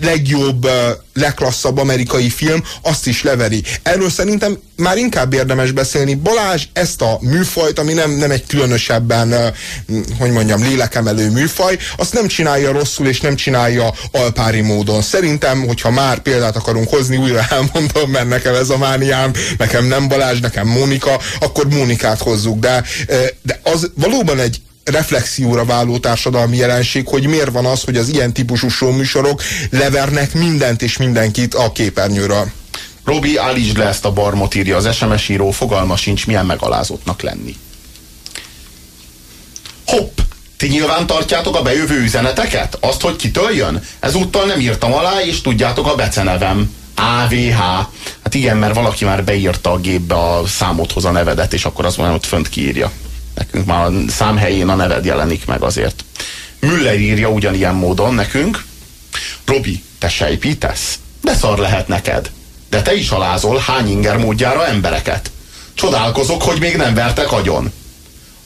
legjobb, ö, legklasszabb amerikai film, azt is leveri. Erről szerintem már inkább érdemes beszélni. Balázs ezt a műfajt, ami nem, nem egy különösebben, hogy mondjam, lélekemelő műfaj, azt nem csinálja rosszul, és nem csinálja alpári módon. Szerintem, hogyha már példát akarunk hozni, újra elmondom, mert nekem ez a mániám, nekem nem Balázs, nekem Mónika, akkor Mónikát hozzuk, de, de az valóban egy reflexióra váló társadalmi jelenség, hogy miért van az, hogy az ilyen típusú showműsorok levernek mindent és mindenkit a képernyőről. Robi, állítsd le ezt a barmot, írja az SMS író, fogalma sincs, milyen megalázottnak lenni. Hopp! Ti nyilván tartjátok a bejövő üzeneteket? Azt, hogy kitől jön? Ezúttal nem írtam alá, és tudjátok a becenevem. AVH. Hát igen, mert valaki már beírta a gépbe a számodhoz a nevedet, és akkor azt mondom, hogy fönt kiírja. Nekünk már a szám helyén a neved jelenik meg azért. Müller írja ugyanilyen módon nekünk. Robi, te sejpítesz? De szar lehet neked. De te is alázol hány inger módjára embereket. Csodálkozok, hogy még nem vertek agyon.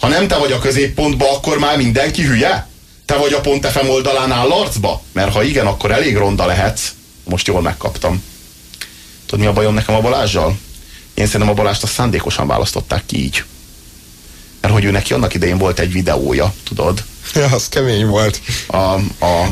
Ha nem te vagy a középpontba, akkor már mindenki hülye? Te vagy a Pont FM oldalán áll arcba? Mert ha igen, akkor elég ronda lehetsz. Most jól megkaptam. Tudod, mi a bajom nekem a Balázsjal? Én szerintem a Balást azt szándékosan választották ki így. Mert hogy ő neki annak idején volt egy videója, tudod? Ja, az kemény volt. A, a,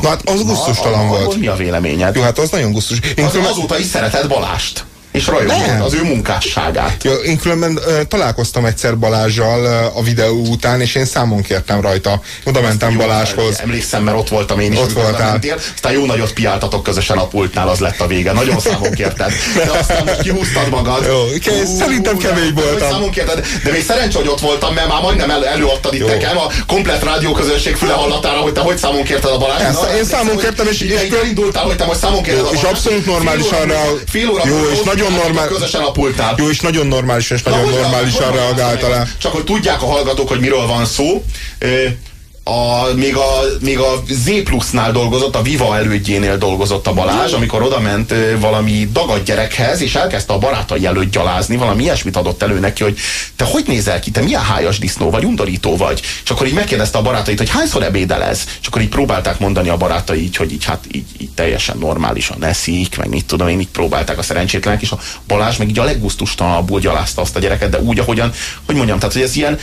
Na hát az gusztustalan volt. Mi a véleményed? Jó, hát az nagyon gusztus. Én Az, különben, azóta is szereted Balást. És rajongod Nem. az ő munkásságát. jó, én különben ö, találkoztam egyszer Balázsjal ö, a videó után, és én számon kértem rajta. Oda mentem Balázshoz. Emlékszem, mert ott voltam én is. Ott voltál. mentél. Aztán jó nagyot piáltatok közösen a pultnál, az lett a vége. Nagyon számon kérted. De aztán most kihúztad magad. Jó, ke- szerintem de- kemény voltam. Számon kérted, de még szerencsé, hogy ott voltam, mert már majdnem el, előadtad itt Jó. nekem a komplet rádióközönség füle hallatára, hogy te hogy számon kérted a Balázs. Ezt- én számon kértem, és- és- és indultál, hogy te most számon kérted a és abszolút normálisan Fél óra Jó, és ott nagyon álltatok normál- Közösen a pultnál. Jó, és nagyon normális, és nagyon hogy normálisan le. Csak hogy tudják a hallgatók, hogy miről van szó. A, még, a, még a Z Plusnál dolgozott, a Viva elődjénél dolgozott a Balázs, amikor oda ment ö, valami dagadt gyerekhez, és elkezdte a barátai előtt gyalázni, valami ilyesmit adott elő neki, hogy te hogy nézel ki, te milyen hájas disznó vagy, undorító vagy. És akkor így megkérdezte a barátait, hogy hányszor ebédelez, és akkor így próbálták mondani a barátai, így, hogy így, hát így, így teljesen normálisan eszik, meg mit tudom én, így próbálták a szerencsétlenek, és a Balázs meg így a leggusztustalanabbul gyalázta azt a gyereket, de úgy, ahogyan, hogy mondjam, tehát hogy ez ilyen,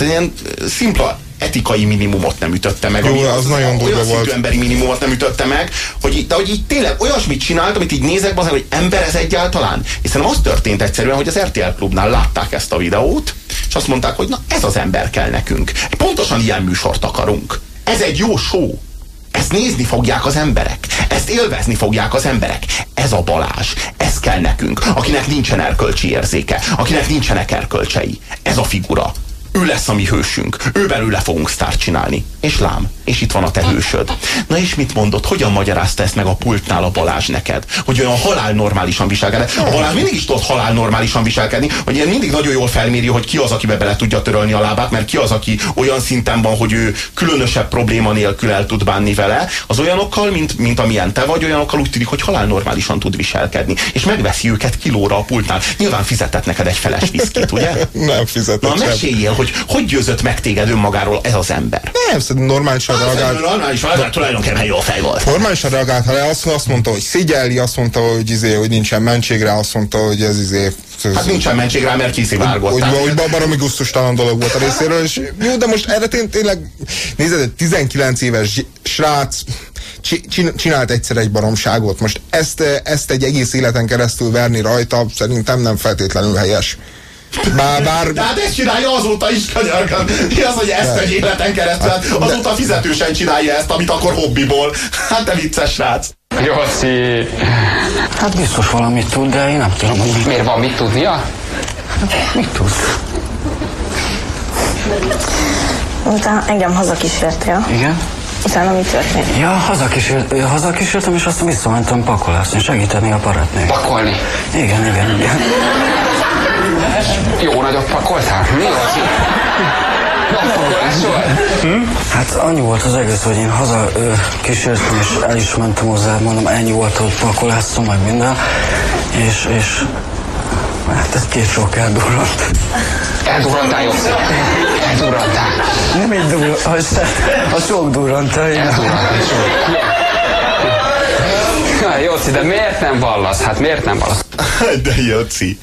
ilyen ö, szimpla etikai minimumot nem ütötte meg. Jó, ami az nagyon durva volt. emberi minimumot nem ütötte meg, hogy, de hogy így tényleg olyasmit csinált, amit így nézek, bazán, hogy ember ez egyáltalán. Szerintem az történt egyszerűen, hogy az RTL klubnál látták ezt a videót, és azt mondták, hogy na ez az ember kell nekünk. Pontosan ilyen műsort akarunk. Ez egy jó show. Ezt nézni fogják az emberek. Ezt élvezni fogják az emberek. Ez a Balázs. Ez kell nekünk. Akinek nincsen erkölcsi érzéke. Akinek nincsenek erkölcsei. Ez a figura. Ő lesz a mi hősünk. Ő belőle fogunk sztárt csinálni. És lám, és itt van a te hősöd. Na és mit mondott? Hogyan magyarázta ezt meg a pultnál a Balázs neked? Hogy olyan halál normálisan viselkedett. A Balázs mindig is tudott halál normálisan viselkedni, hogy ilyen mindig nagyon jól felméri, hogy ki az, akibe bele tudja törölni a lábát, mert ki az, aki olyan szinten van, hogy ő különösebb probléma nélkül el tud bánni vele, az olyanokkal, mint, mint amilyen te vagy, olyanokkal úgy tűnik, hogy halál normálisan tud viselkedni. És megveszi őket kilóra a pultnál. Nyilván fizetett neked egy feles viszkit, ugye? Nem fizetett Na meséljél, hogy hogy győzött meg téged önmagáról ez az ember? Nem, szerintem normálisan reagált. Normális, van, tulajdonképpen jó fej volt. Normálisan reagált, ha azt, azt mondta, hogy szégyelli, azt mondta, hogy, izé, hogy nincsen mentség rá, azt mondta, hogy ez izé... Hát nincsen mentség rá, mert hogy, kiszivárgott. hogy baromi gusztustalan dolog volt a részéről, és jó, de most erre tény, tényleg, nézed, egy 19 éves srác csi- csin- csinált egyszer egy baromságot, most ezt, ezt egy egész életen keresztül verni rajta, szerintem nem feltétlenül helyes. Bár, bár, De hát ezt csinálja azóta is, könyörgöm. Mi az, hogy ezt egy életen keresztül? Hát azóta fizetősen csinálja ezt, amit akkor hobbiból. Hát te vicces srác. Jóci, Hát biztos valamit tud, de én nem tudom, hogy mit, miért van mit tudnia? mit tud. Utána engem hazakísértél. Igen? Utána mi történt? Ja, hazakísért, ja, hazakísértem, és aztán visszamentem pakolászni, segíteni a barátnőm. Pakolni. Igen, igen, igen. Jó nagyot pakoltál? Mi pakolás volt? Hát annyi volt az egész, hogy én haza ö, kísértem, és el is mentem hozzá, mondom, ennyi volt, hogy pakoláztam, meg minden, és, és hát ez két sok eldurrant. Eldurrantál, Jóci. Eldurrantál. Nem egy durrant, az, az sok durrant, én Eldurrantál, sok. Na, Jóci, de miért nem vallasz? Hát miért nem vallasz? De Jóci,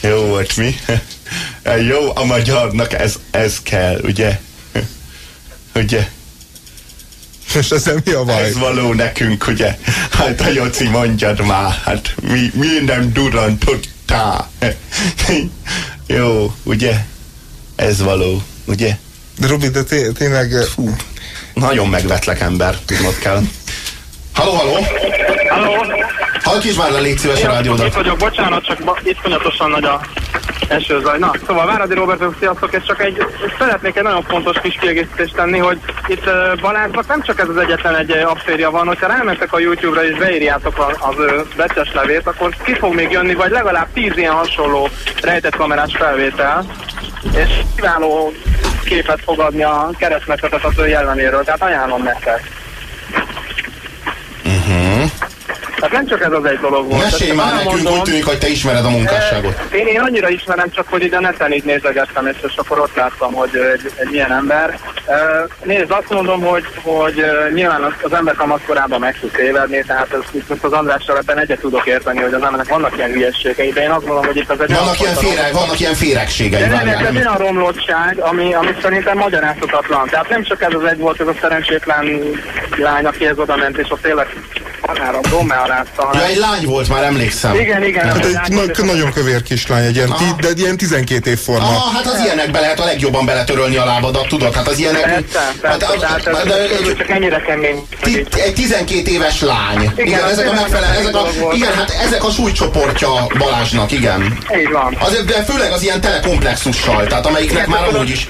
jó volt mi? Jó, a magyarnak ez, ez kell, ugye? Ugye? és ezzel mi a baj? Ez való nekünk, ugye? Hát a Jóci mondjad már, hát mi, mi nem durantottál? Jó, ugye? Ez való, ugye? De Robi, de té- tényleg... Fú. Nagyon megvetlek ember, tudnod kell. Halló, halló! Halló, Halkíts már le, légy szíves a itt rádiódat. vagyok, bocsánat, csak iszonyatosan nagy a esőzaj. Na, szóval Váradi Robert, sziasztok, és csak egy, szeretnék egy nagyon fontos kis kiegészítést tenni, hogy itt uh, Balázsnak nem csak ez az egyetlen egy abszéria van, hogyha rámentek a YouTube-ra és beírjátok az uh, becses levét, akkor ki fog még jönni, vagy legalább tíz ilyen hasonló rejtett kamerás felvétel, és kiváló képet fog adni a keresztmetszetet az ő jelleméről, tehát ajánlom nektek. Tehát nem csak ez az egy dolog volt. Mesélj már nekünk, mondom- úgy tűnik, hogy te ismered a munkásságot. én, én annyira ismerem, csak hogy ide neten így nézegettem, és, és akkor ott láttam, hogy egy, egy ilyen ember. Nézd, azt mondom, hogy, hogy nyilván az, az ember kamaszkorában meg tud tévedni, tehát ez, most az Andrással ebben egyet tudok érteni, hogy az embernek vannak ilyen hülyességei, de én azt gondolom, hogy itt az egy Vannak ilyen, féreg, vannak ilyen féregségei, de nem, ez olyan romlottság, ami, ami szerintem magyarázhatatlan. Tehát nem csak ez az egy volt, ez a szerencsétlen lány, aki ez oda ment, és ott tényleg halára, dommel rázta, Ja, egy lány volt már, emlékszem. Igen, igen. Hát ez egy lány na, nagyon kövér kislány, egy ilyen, ti, de egy ilyen 12 év forma. Ah, hát az ilyenekbe lehet a legjobban beletörölni a lábadat, tudod? Hát az ilyenek... Persze, persze, hát, tehát ez, de- ez csak ennyire kemény. Egy 12 éves lány. Igen, Igen, ezek a megfelelő, ezek a, igen, hát ezek a súlycsoportja Balázsnak, igen. Így van. Azért, de főleg az ilyen telekomplexussal, tehát amelyiknek már amúgy is...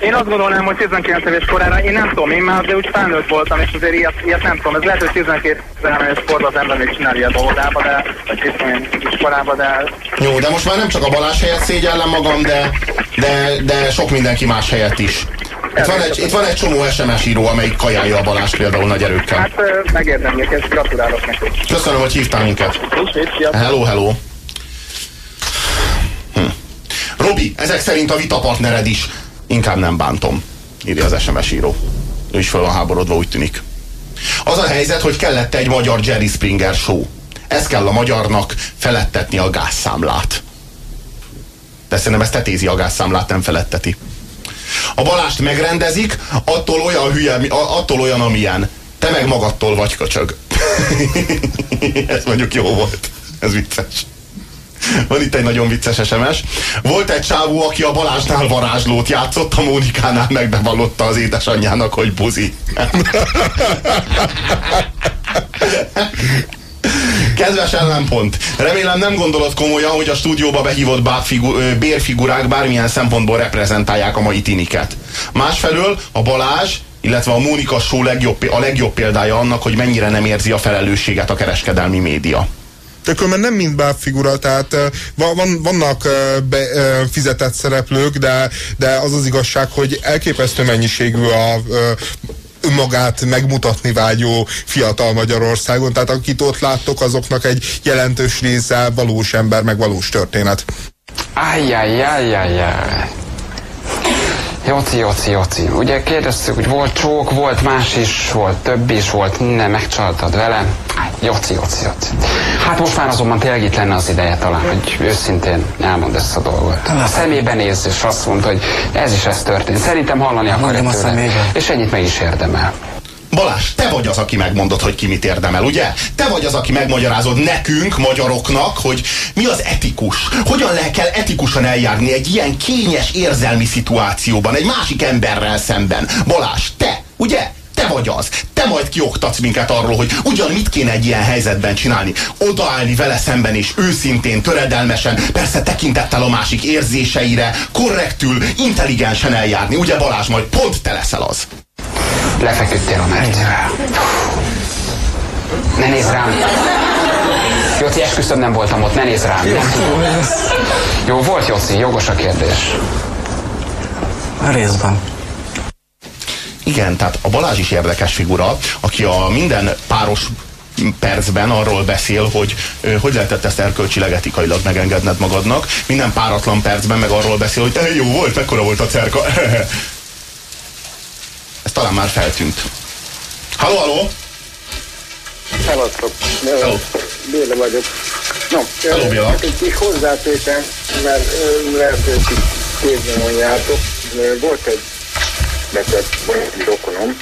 Én azt gondolnám, hogy 19 éves korára, én nem tudom, én már de úgy felnőtt voltam, és azért ilyet, ilyet nem tudom. Ez lehet, hogy 12 éves korban az ember még csinálja ilyen dolgodába, de, vagy 20 iskolában, de Jó, de most már nem csak a Balázs helyett szégyellem magam, de, de, de sok mindenki más helyett is. Itt van, egy, itt van egy csomó SMS író, amelyik kajálja a Balázs például nagy erőkkel. hát megérdemlik, és gratulálok neki. Köszönöm, hogy hívtál minket. Hello, hello. Hm. Robi, ezek szerint a vitapartnered is. Inkább nem bántom, írja az SMS író. Ő is fel van háborodva, úgy tűnik. Az a helyzet, hogy kellett egy magyar Jerry Springer show. Ez kell a magyarnak felettetni a gázszámlát. De szerintem ezt tetézi a gázszámlát, nem feletteti. A balást megrendezik, attól olyan hülye, attól olyan, amilyen. Te meg magadtól vagy köcsög. Ez mondjuk jó volt. Ez vicces. Van itt egy nagyon vicces SMS. Volt egy csávó, aki a Balázsnál varázslót játszott, a Mónikánál megbevallotta az édesanyjának, hogy buzi. Kedves ellenpont, remélem nem gondolod komolyan, hogy a stúdióba behívott ö, bérfigurák bármilyen szempontból reprezentálják a mai tiniket. Másfelől a Balázs, illetve a Mónika Show legjobb, a legjobb példája annak, hogy mennyire nem érzi a felelősséget a kereskedelmi média. De különben nem mind bábfigura, tehát van, vannak be, fizetett szereplők, de, de az az igazság, hogy elképesztő mennyiségű a önmagát megmutatni vágyó fiatal Magyarországon, tehát akit ott láttok, azoknak egy jelentős része valós ember, meg valós történet. Ajjajjajjajjaj. Joci, Joci, Joci. Ugye kérdeztük, hogy volt csók, volt más is, volt több is, volt minden, megcsaltad vele. Joci, Joci, Joci. Hát most már azonban tényleg itt lenne az ideje talán, hogy őszintén elmond ezt a dolgot. A szemébe néz, és azt mondta, hogy ez is ez történt. Szerintem hallani akarja Mondjam a tőle. És ennyit meg is érdemel. Balázs, te vagy az, aki megmondod, hogy ki mit érdemel, ugye? Te vagy az, aki megmagyarázod nekünk, magyaroknak, hogy mi az etikus. Hogyan le kell etikusan eljárni egy ilyen kényes érzelmi szituációban, egy másik emberrel szemben. Balázs, te, ugye? Te vagy az. Te majd kioktatsz minket arról, hogy ugyan mit kéne egy ilyen helyzetben csinálni. Odaállni vele szemben és őszintén, töredelmesen, persze tekintettel a másik érzéseire, korrektül, intelligensen eljárni. Ugye Balázs, majd pont te leszel az. Lefeküdtél a Mercivel. Ne nézz rám! Joci, esküszöm nem voltam ott, ne nézz rám. Nem tudom. Jó, volt Joci, jogos a kérdés. A részben. Igen, tehát a Balázs is érdekes figura, aki a minden páros percben arról beszél, hogy hogy lehetett ezt erkölcsileg etikailag megengedned magadnak. Minden páratlan percben meg arról beszél, hogy "Eh, jó volt, mekkora volt a cerka. Ez talán már feltűnt. Halló, halló! Szevasztok. Hello. Béla vagyok. No, Hello, Béla. csak egy kis hozzátétel, mert lehet, hogy kézben mondjátok. Ö, Volt egy beteg egy rokonom,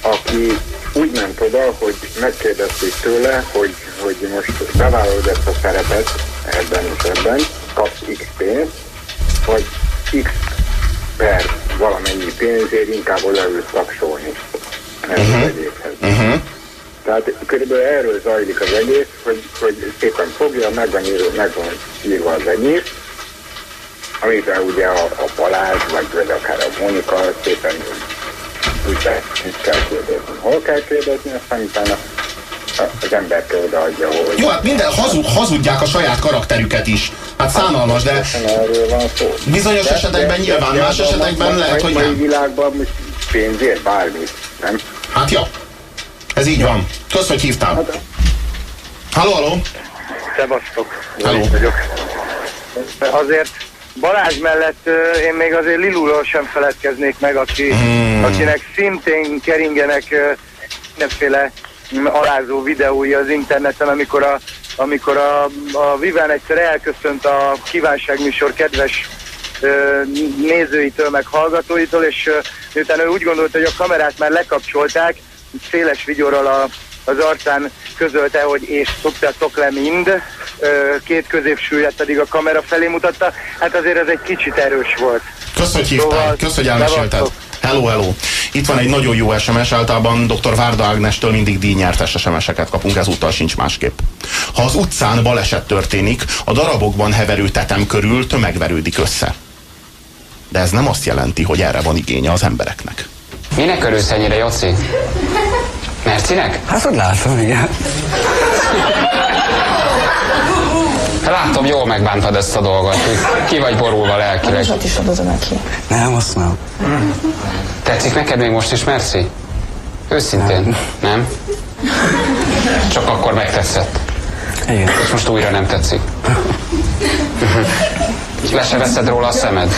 aki úgy ment oda, hogy megkérdezték tőle, hogy, hogy most bevállalod ezt a szerepet ebben és ebben, kapsz X pénzt, vagy X per valamennyi pénzért inkább oda őt tapsolni. Uh-huh. az egészhez. Uh-huh. Tehát körülbelül erről zajlik az egész, hogy, hogy szépen fogja, meg van írva, meg van írva az egész, amivel ugye a, a Balázs, vagy például akár a Mónika szépen mit kell kérdezni, hol kell kérdezni, aztán utána az emberke odaadja, hogy Jó, hát minden hazug, hazudják a saját karakterüket is. Hát szánalmas, de szó. bizonyos De- esetekben de- nyilván, de- más de- esetekben ma- lehet, hogy mai nem. világban pénzért bármit, nem? Hát ja, ez így van. Kösz, hogy hívtál. Halló, halló! Szevasztok. Hello. Zoli vagyok. Azért Balázs mellett én még azért Lilulról sem feledkeznék meg, aki, Hmm. akinek szintén keringenek mindenféle alázó videói az interneten, amikor a, amikor a, a Viván egyszer elköszönt a kívánságműsor kedves nézőitől, meg hallgatóitól, és miután ő úgy gondolta, hogy a kamerát már lekapcsolták, széles vigyorral a, az arcán közölte, hogy és szoktatok le mind, két középsúlyát pedig a kamera felé mutatta, hát azért ez egy kicsit erős volt. Kösz, hogy hívtál, Szóval, kösz, hogy elmesélted. Hello, hello. Itt van egy nagyon jó SMS, általában dr. Várda Ágnestől mindig díjnyertes SMS-eket kapunk, ezúttal sincs másképp. Ha az utcán baleset történik, a darabokban heverő tetem körül tömeg verődik össze. De ez nem azt jelenti, hogy erre van igénye az embereknek. Minek örülsz ennyire, Joci? Mercinek? Hát, hogy látom, igen. Látom, jól megbántad ezt a dolgot. Ki vagy borulva lelkileg. Rózsat is adod neki. Nem, azt nem. Tetszik neked még most is, Merci? Őszintén, nem? Csak akkor megtetszett. Igen. És most újra nem tetszik. Le se veszed róla a szemed?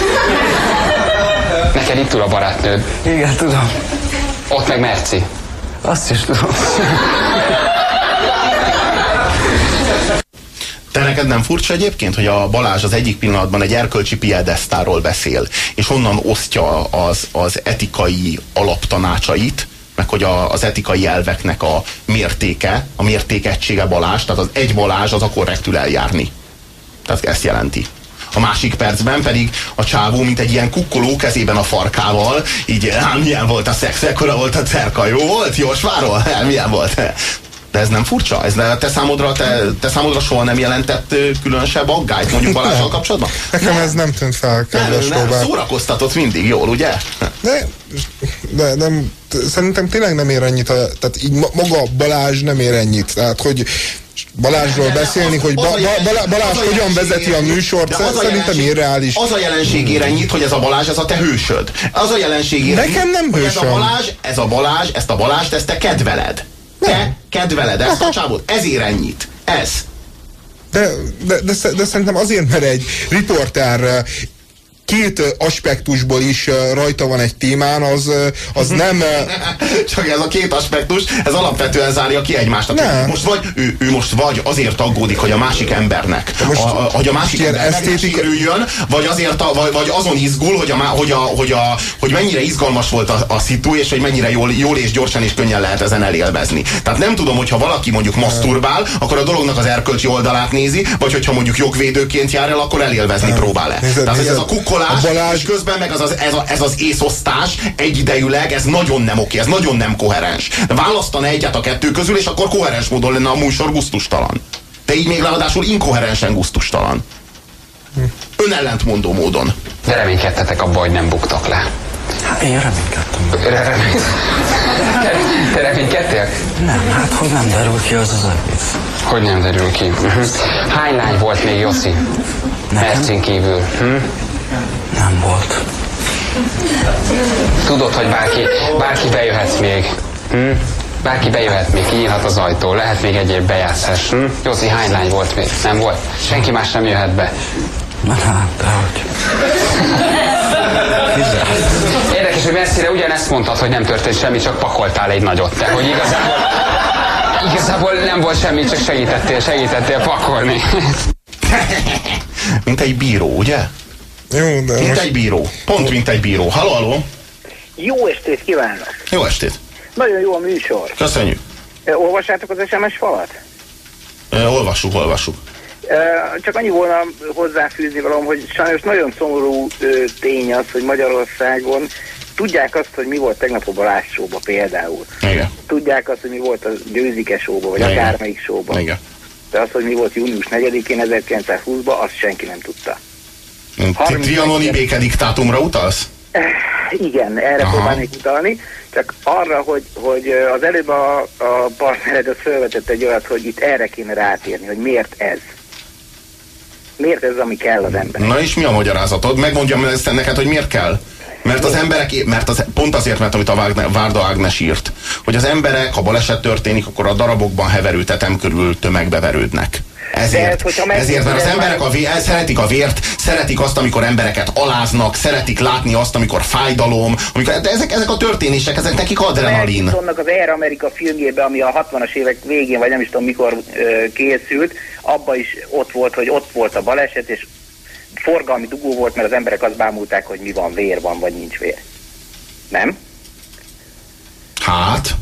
Neked itt ül a barátnőd. Igen, tudom. Ott meg Merci. Azt is tudom. Te neked nem furcsa egyébként, hogy a Balázs az egyik pillanatban egy erkölcsi piedesztáról beszél, és onnan osztja az, az etikai alaptanácsait, meg hogy a, az etikai elveknek a mértéke, a mértékegysége Balázs, tehát az egy Balázs az a korrektül eljárni. Tehát ezt jelenti. A másik percben pedig a csávó, mint egy ilyen kukkoló kezében a farkával, így, hát milyen volt a szex, ekkora volt a cerka, jó volt, Jósváról? Hát, milyen volt? De ez nem furcsa? Ez te, számodra, te, te számodra soha nem jelentett különösebb aggályt mondjuk Balázsal kapcsolatban? Nekem ez nem tűnt fel, Nem, kedves nem, Robert. szórakoztatott mindig, jól, ugye? De, de nem, szerintem tényleg nem ér ennyit, a, tehát így ma- maga Balázs nem ér ennyit. Tehát, hogy Balázsról beszélni, hogy ba, Az a ba, Balá- Balázs hogyan vezeti a műsort, De az szerintem irreális. Az a jelenség ér ennyit, hogy ez a Balázs, ez a te hősöd. Az a jelenség ér Nekem nem hogy ez a hősöm. Balázs, ez a Balázs, ezt a Balázst, ezt te kedveled. Te kedveled ezt a csávót. Ez ér ennyit. Ez. De, de, de, de szerintem azért, mert egy riporter két aspektusból is rajta van egy témán, az, az nem... Csak ez a két aspektus, ez alapvetően zárja ki egymást. Most vagy, ő, ő most vagy azért aggódik, hogy a másik embernek, most a, a, hogy a másik ember esztétika- megsérüljön, vagy, azért a, vagy, vagy azon izgul, hogy, a, hogy, a, hogy, a, hogy mennyire izgalmas volt a, a szitu, és hogy mennyire jól, jól és gyorsan és könnyen lehet ezen elélvezni. Tehát nem tudom, hogyha valaki mondjuk maszturbál, akkor a dolognak az erkölcsi oldalát nézi, vagy hogyha mondjuk jogvédőként jár el, akkor elélvezni próbál-e. Tehát ez nézed, a kukkolás, a Balázs- és közben meg az, az, ez, a, ez az észosztás egyidejűleg, ez nagyon nem oké, ez nagyon nem koherens. De választana egyet a kettő közül, és akkor koherens módon lenne a műsor gusztustalan. De így még ráadásul inkoherensen gusztustalan. Önellentmondó módon. De reménykedtetek abba, hogy nem buktak le. Hát én reménykedtem. Re- remény... Te reménykedtél? Nem, hát hogy nem derül ki az az egész. Hogy nem derül ki. Uh-huh. Hány lány volt még, Joszi? Mercin kívül. Hm? Nem volt. Tudod, hogy bárki, bárki bejöhet még. Hm? Bárki bejöhet még, kinyílhat az ajtó, lehet még egyéb bejátszás. Hm? Józi, hány lány volt még? Nem volt? Senki más nem jöhet be. Na hát, dehogy. Érdekes, hogy messzire ugyanezt mondtad, hogy nem történt semmi, csak pakoltál egy nagyot. Te, hogy igazából, igazából nem volt semmi, csak segítettél, segítettél pakolni. Mint egy bíró, ugye? Jó, de Mint most egy bíró. Pont mint egy bíró. Halló, halló. Jó estét kívánok! Jó estét. Nagyon jó a műsor. Köszönjük. Olvassátok az SMS falat? Ö, olvassuk, olvassuk. Csak annyi volna hozzáfűzni valam, hogy sajnos nagyon szomorú tény az, hogy Magyarországon tudják azt, hogy mi volt tegnap a Balázs showba például. Igen. Tudják azt, hogy mi volt a Győzike showba, vagy Igen. akármelyik showba. Igen. De az, hogy mi volt június 4-én 1920-ban, azt senki nem tudta. Tri- 30 Trianoni békediktátumra utalsz? Eh, Igen, erre Aha. próbálnék utalni, csak arra, hogy, hogy ö, az előbb a, a partnered az felvetett egy olyat, hogy itt erre kéne rátérni, hogy miért ez. Miért ez, ami kell az ember? Na és mi a magyarázatod? Megmondjam ezt neked, hogy miért kell? Mert az emberek, mert az, pont azért, mert amit a Vágne, Várda Ágnes írt, hogy az emberek, ha baleset történik, akkor a darabokban heverő tetem körül tömegbe verődnek. Ezért, hát, hogyha meg- ezért, mert az emberek a vé, szeretik a vért, szeretik azt, amikor embereket aláznak, szeretik látni azt, amikor fájdalom, amikor, de ezek, ezek a történések, ezek nekik adrenalin. Annak az Air America filmjében, ami a 60-as évek végén, vagy nem is tudom mikor ö, készült, abban is ott volt, hogy ott volt a baleset, és forgalmi dugó volt, mert az emberek azt bámulták, hogy mi van, vér van, vagy nincs vér. Nem? Hát,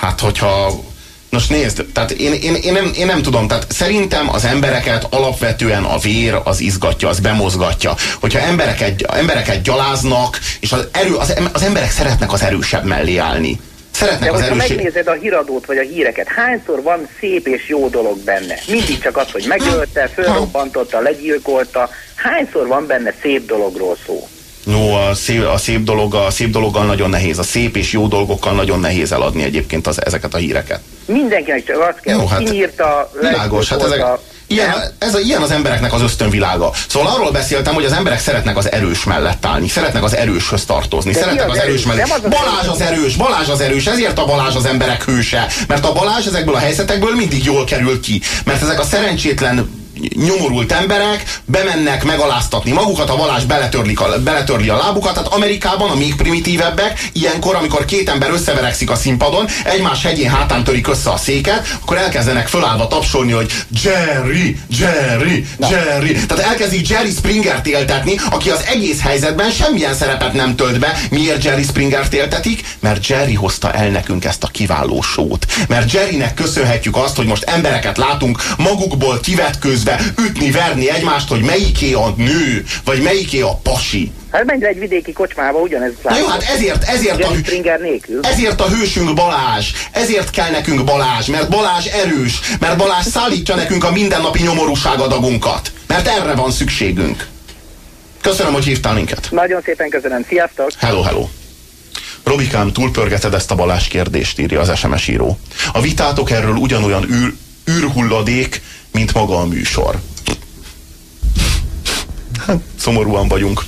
hát hogyha Nos nézd, tehát én, én, én, nem, én nem tudom, tehát szerintem az embereket alapvetően a vér az izgatja, az bemozgatja. Hogyha embereket, embereket gyaláznak, és az, erő, az, az emberek szeretnek az erősebb mellé állni. Szeretnek De az erősebb... megnézed a híradót vagy a híreket, hányszor van szép és jó dolog benne? Mindig csak az, hogy megölte, fölrobbantotta, legyilkolta. Hányszor van benne szép dologról szó? No, a szép, a szép dolog, a szép dologgal nagyon nehéz, a szép és jó dolgokkal nagyon nehéz eladni egyébként az, ezeket a híreket. Mindenkinek csak azt kell, Jó, hát kinyírta, Világos, hát ezek, legyilkolta. ilyen, ez a, ilyen az embereknek az ösztönvilága. Szóval arról beszéltem, hogy az emberek szeretnek az erős mellett állni, szeretnek az erőshöz tartozni, De szeretnek az az erős erős? mellett. Az Balázs az erős, Balázs az erős, ezért a Balázs az emberek hőse. Mert a Balázs ezekből a helyzetekből mindig jól kerül ki. Mert ezek a szerencsétlen nyomorult emberek bemennek megaláztatni magukat, a Balázs beletörli a, beletörli a lábukat, tehát Amerikában a még primitívebbek, ilyenkor, amikor két ember összeverekszik a színpadon, egymás hegyén hátán törik össze a széket, akkor elkezdenek fölállva tapsolni, hogy Jerry, Jerry, Jerry. Tehát elkezdik Jerry Springert éltetni, aki az egész helyzetben semmilyen szerepet nem tölt be. Miért Jerry Springert éltetik? Mert Jerry hozta el nekünk ezt a kiváló sót. Mert Jerrynek köszönhetjük azt, hogy most embereket látunk magukból kivetközve, ütni, verni egymást, hogy melyiké a nő, vagy melyiké a pasi. Hát menj le egy vidéki kocsmába, ugyanez Na jó, hát ezért, ezért, a, ezért a hősünk Balázs, ezért kell nekünk Balázs, mert Balázs erős, mert Balázs szállítja nekünk a mindennapi nyomorúságadagunkat. Mert erre van szükségünk. Köszönöm, hogy hívtál minket. Nagyon szépen köszönöm. Sziasztok! Hello, hello. Robikám, túlpörgeted ezt a Balázs kérdést, írja az SMS író. A vitátok erről ugyanolyan űr, űrhulladék, mint maga a műsor. Hát, szomorúan vagyunk.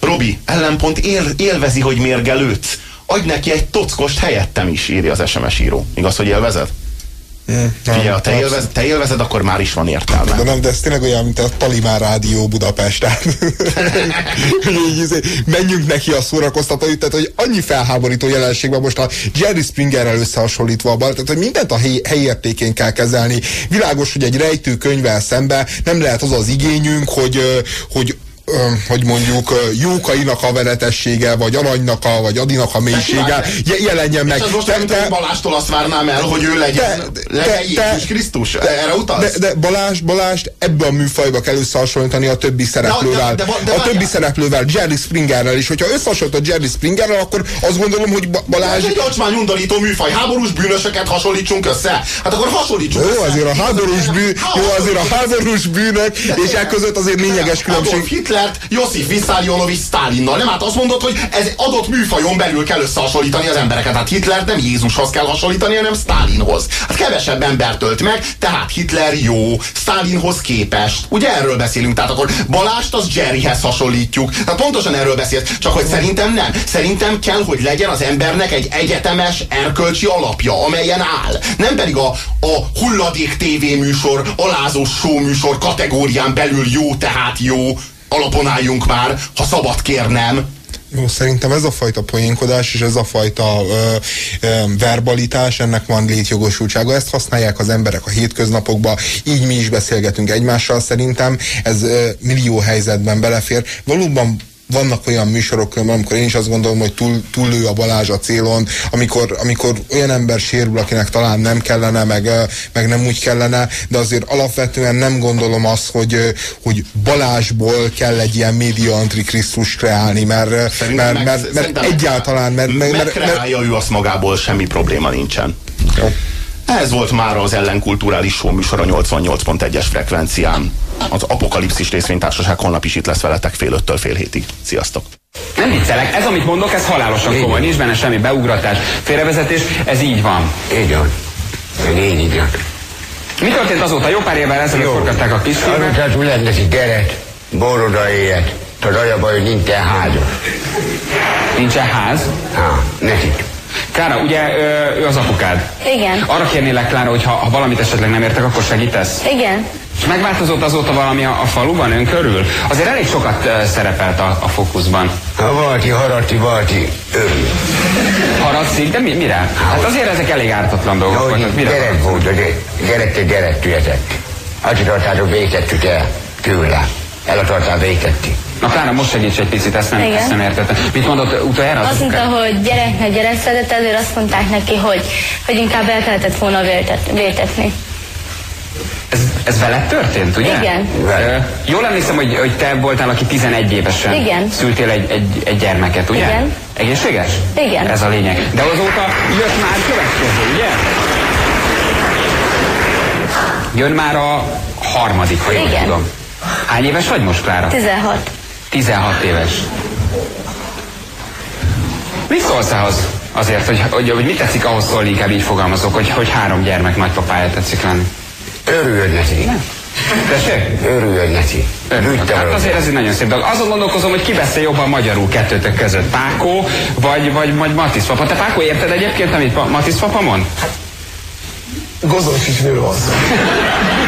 Robi, ellenpont él, élvezi, hogy mérgelődsz. Adj neki egy tockost helyettem is, írja az SMS író. Igaz, hogy élvezed? Ha te, élvez, te élvezed, akkor már is van értelme. De nem, de ez tényleg olyan, mint a Talimán Rádió Budapest. Menjünk neki a szórakoztató, tehát hogy annyi felháborító jelenség van most a Jerry Springerrel összehasonlítva, abban, tehát hogy mindent a helyi, helyi értékén kell kezelni. Világos, hogy egy rejtő könyvvel szembe nem lehet az az igényünk, hogy, hogy hogy mondjuk Jókainak a venetessége, vagy Aranynak a, vagy Adinak a mélysége je- jelenjen meg. És ez most De- de- de, Balástól azt várnám el, hogy ő legyen, legyen Jézus Krisztus. Erre utalsz? De, de Balázs, Balást ebbe a műfajba kell összehasonlítani a többi szereplővel. de- de- de a várjál. többi szereplővel, Jerry Springerrel is. Hogyha összehasonlítod Jerry Springerrel, akkor azt gondolom, hogy Ba- Balázs... Ez egy ocsmány undorító műfaj. Háborús bűnösöket hasonlítsunk össze. Hát akkor hasonlítsunk Jó, össze. azért a háborús bűn, jó, azért a háborús bűnök, és e között azért lényeges különbség. Adolf Hitlert Josif Vissarionovics Stalinnal. Nem, hát azt mondod, hogy ez adott műfajon belül kell összehasonlítani az embereket. Hát Hitlert nem Jézushoz kell hasonlítani, hanem Stalinhoz. Hát kevesebb embert tölt meg, tehát Hitler jó, Stalinhoz képest. Ugye erről beszélünk, tehát akkor Balást az Jerryhez hasonlítjuk. Tehát pontosan erről beszélsz, csak hogy szerintem nem. Szerintem kell, hogy legyen az embernek egy egyetemes erkölcsi alapja, amelyen áll. Nem pedig a, a hulladék tévéműsor, alázó show műsor kategórián belül jó, tehát jó, alapon álljunk már, ha szabad kérnem. Jó, szerintem ez a fajta poénkodás és ez a fajta ö, ö, verbalitás, ennek van létjogosultsága. Ezt használják az emberek a hétköznapokban, így mi is beszélgetünk egymással. Szerintem ez ö, millió helyzetben belefér. Valóban vannak olyan műsorok, amikor én is azt gondolom, hogy túl, túllő a Balázs a célon, amikor, amikor olyan ember sérül, akinek talán nem kellene, meg, meg nem úgy kellene, de azért alapvetően nem gondolom azt, hogy, hogy Balázsból kell egy ilyen média antikrisztus kreálni, mert, ö, Szerintem mert, meg- mert, mert szerintem egyáltalán, mert, mert, mert, mert, Megkreálja ő azt magából, semmi probléma nincsen. Ez volt már az ellenkulturális show műsor a 88.1-es frekvencián. Az Apokalipszis részvénytársaság holnap is itt lesz veletek fél öttől fél hétig. Sziasztok! Nem viccelek, ez amit mondok, ez halálosan komoly, nincs benne semmi beugratás, félrevezetés, ez így van. Így van. Így, így van. Mi történt azóta? Jó pár évvel ezelőtt forgatták a kisfilmet. Azután túl lett neki geret, boroda élet. Tudod, az a baj, hogy nincsen házas. Nincsen ház? Há, nekik. Klára, ugye ő az apukád. Igen. Arra kérnélek, Klára, hogy ha, ha valamit esetleg nem értek, akkor segítesz? Igen. És megváltozott azóta valami a, a faluban ön körül? Azért elég sokat uh, szerepelt a, a fókuszban. Ha valaki harati, valaki örül. Haradszik, de mi, mire? Hát azért ezek elég ártatlan dolgok Hogy voltak. Mire? gyerek volt, a gyerek gyerek tületett. Azt tartátok vétettük el tőle. El akartál. Na Klára, most segíts egy picit, ezt nem, Igen. ezt nem értettem. Mit mondott utoljára? az Azt mondta, hogy gyereknek gyerek szedett, ezért azt mondták neki, hogy, hogy inkább el kellett volna vértet, vértetni. Ez, ez veled történt, ugye? Igen. Ö, jól emlékszem, hogy, hogy te voltál, aki 11 évesen Igen. szültél egy, egy, egy gyermeket, ugye? Igen. Egészséges? Igen. Ez a lényeg. De azóta jött már következő, ugye? Jön már a harmadik, ha jól Igen. tudom. Hány éves vagy most, Klára? 16. 16 éves. Mit szólsz ahhoz? Azért, hogy, hogy, hogy mit tetszik ahhoz szólni, inkább így fogalmazok, hogy, hogy három gyermek nagypapája tetszik lenni. Örüljön neki. Tessék? Örüljön neki. Bütte Hát azért ez egy nagyon szép dolog. Azon gondolkozom, hogy ki beszél jobban magyarul kettőtök között. Pákó, vagy, vagy, vagy Matisz papa. Te Pákó érted egyébként, amit Matisz papa mond? Gozolfisről van szó.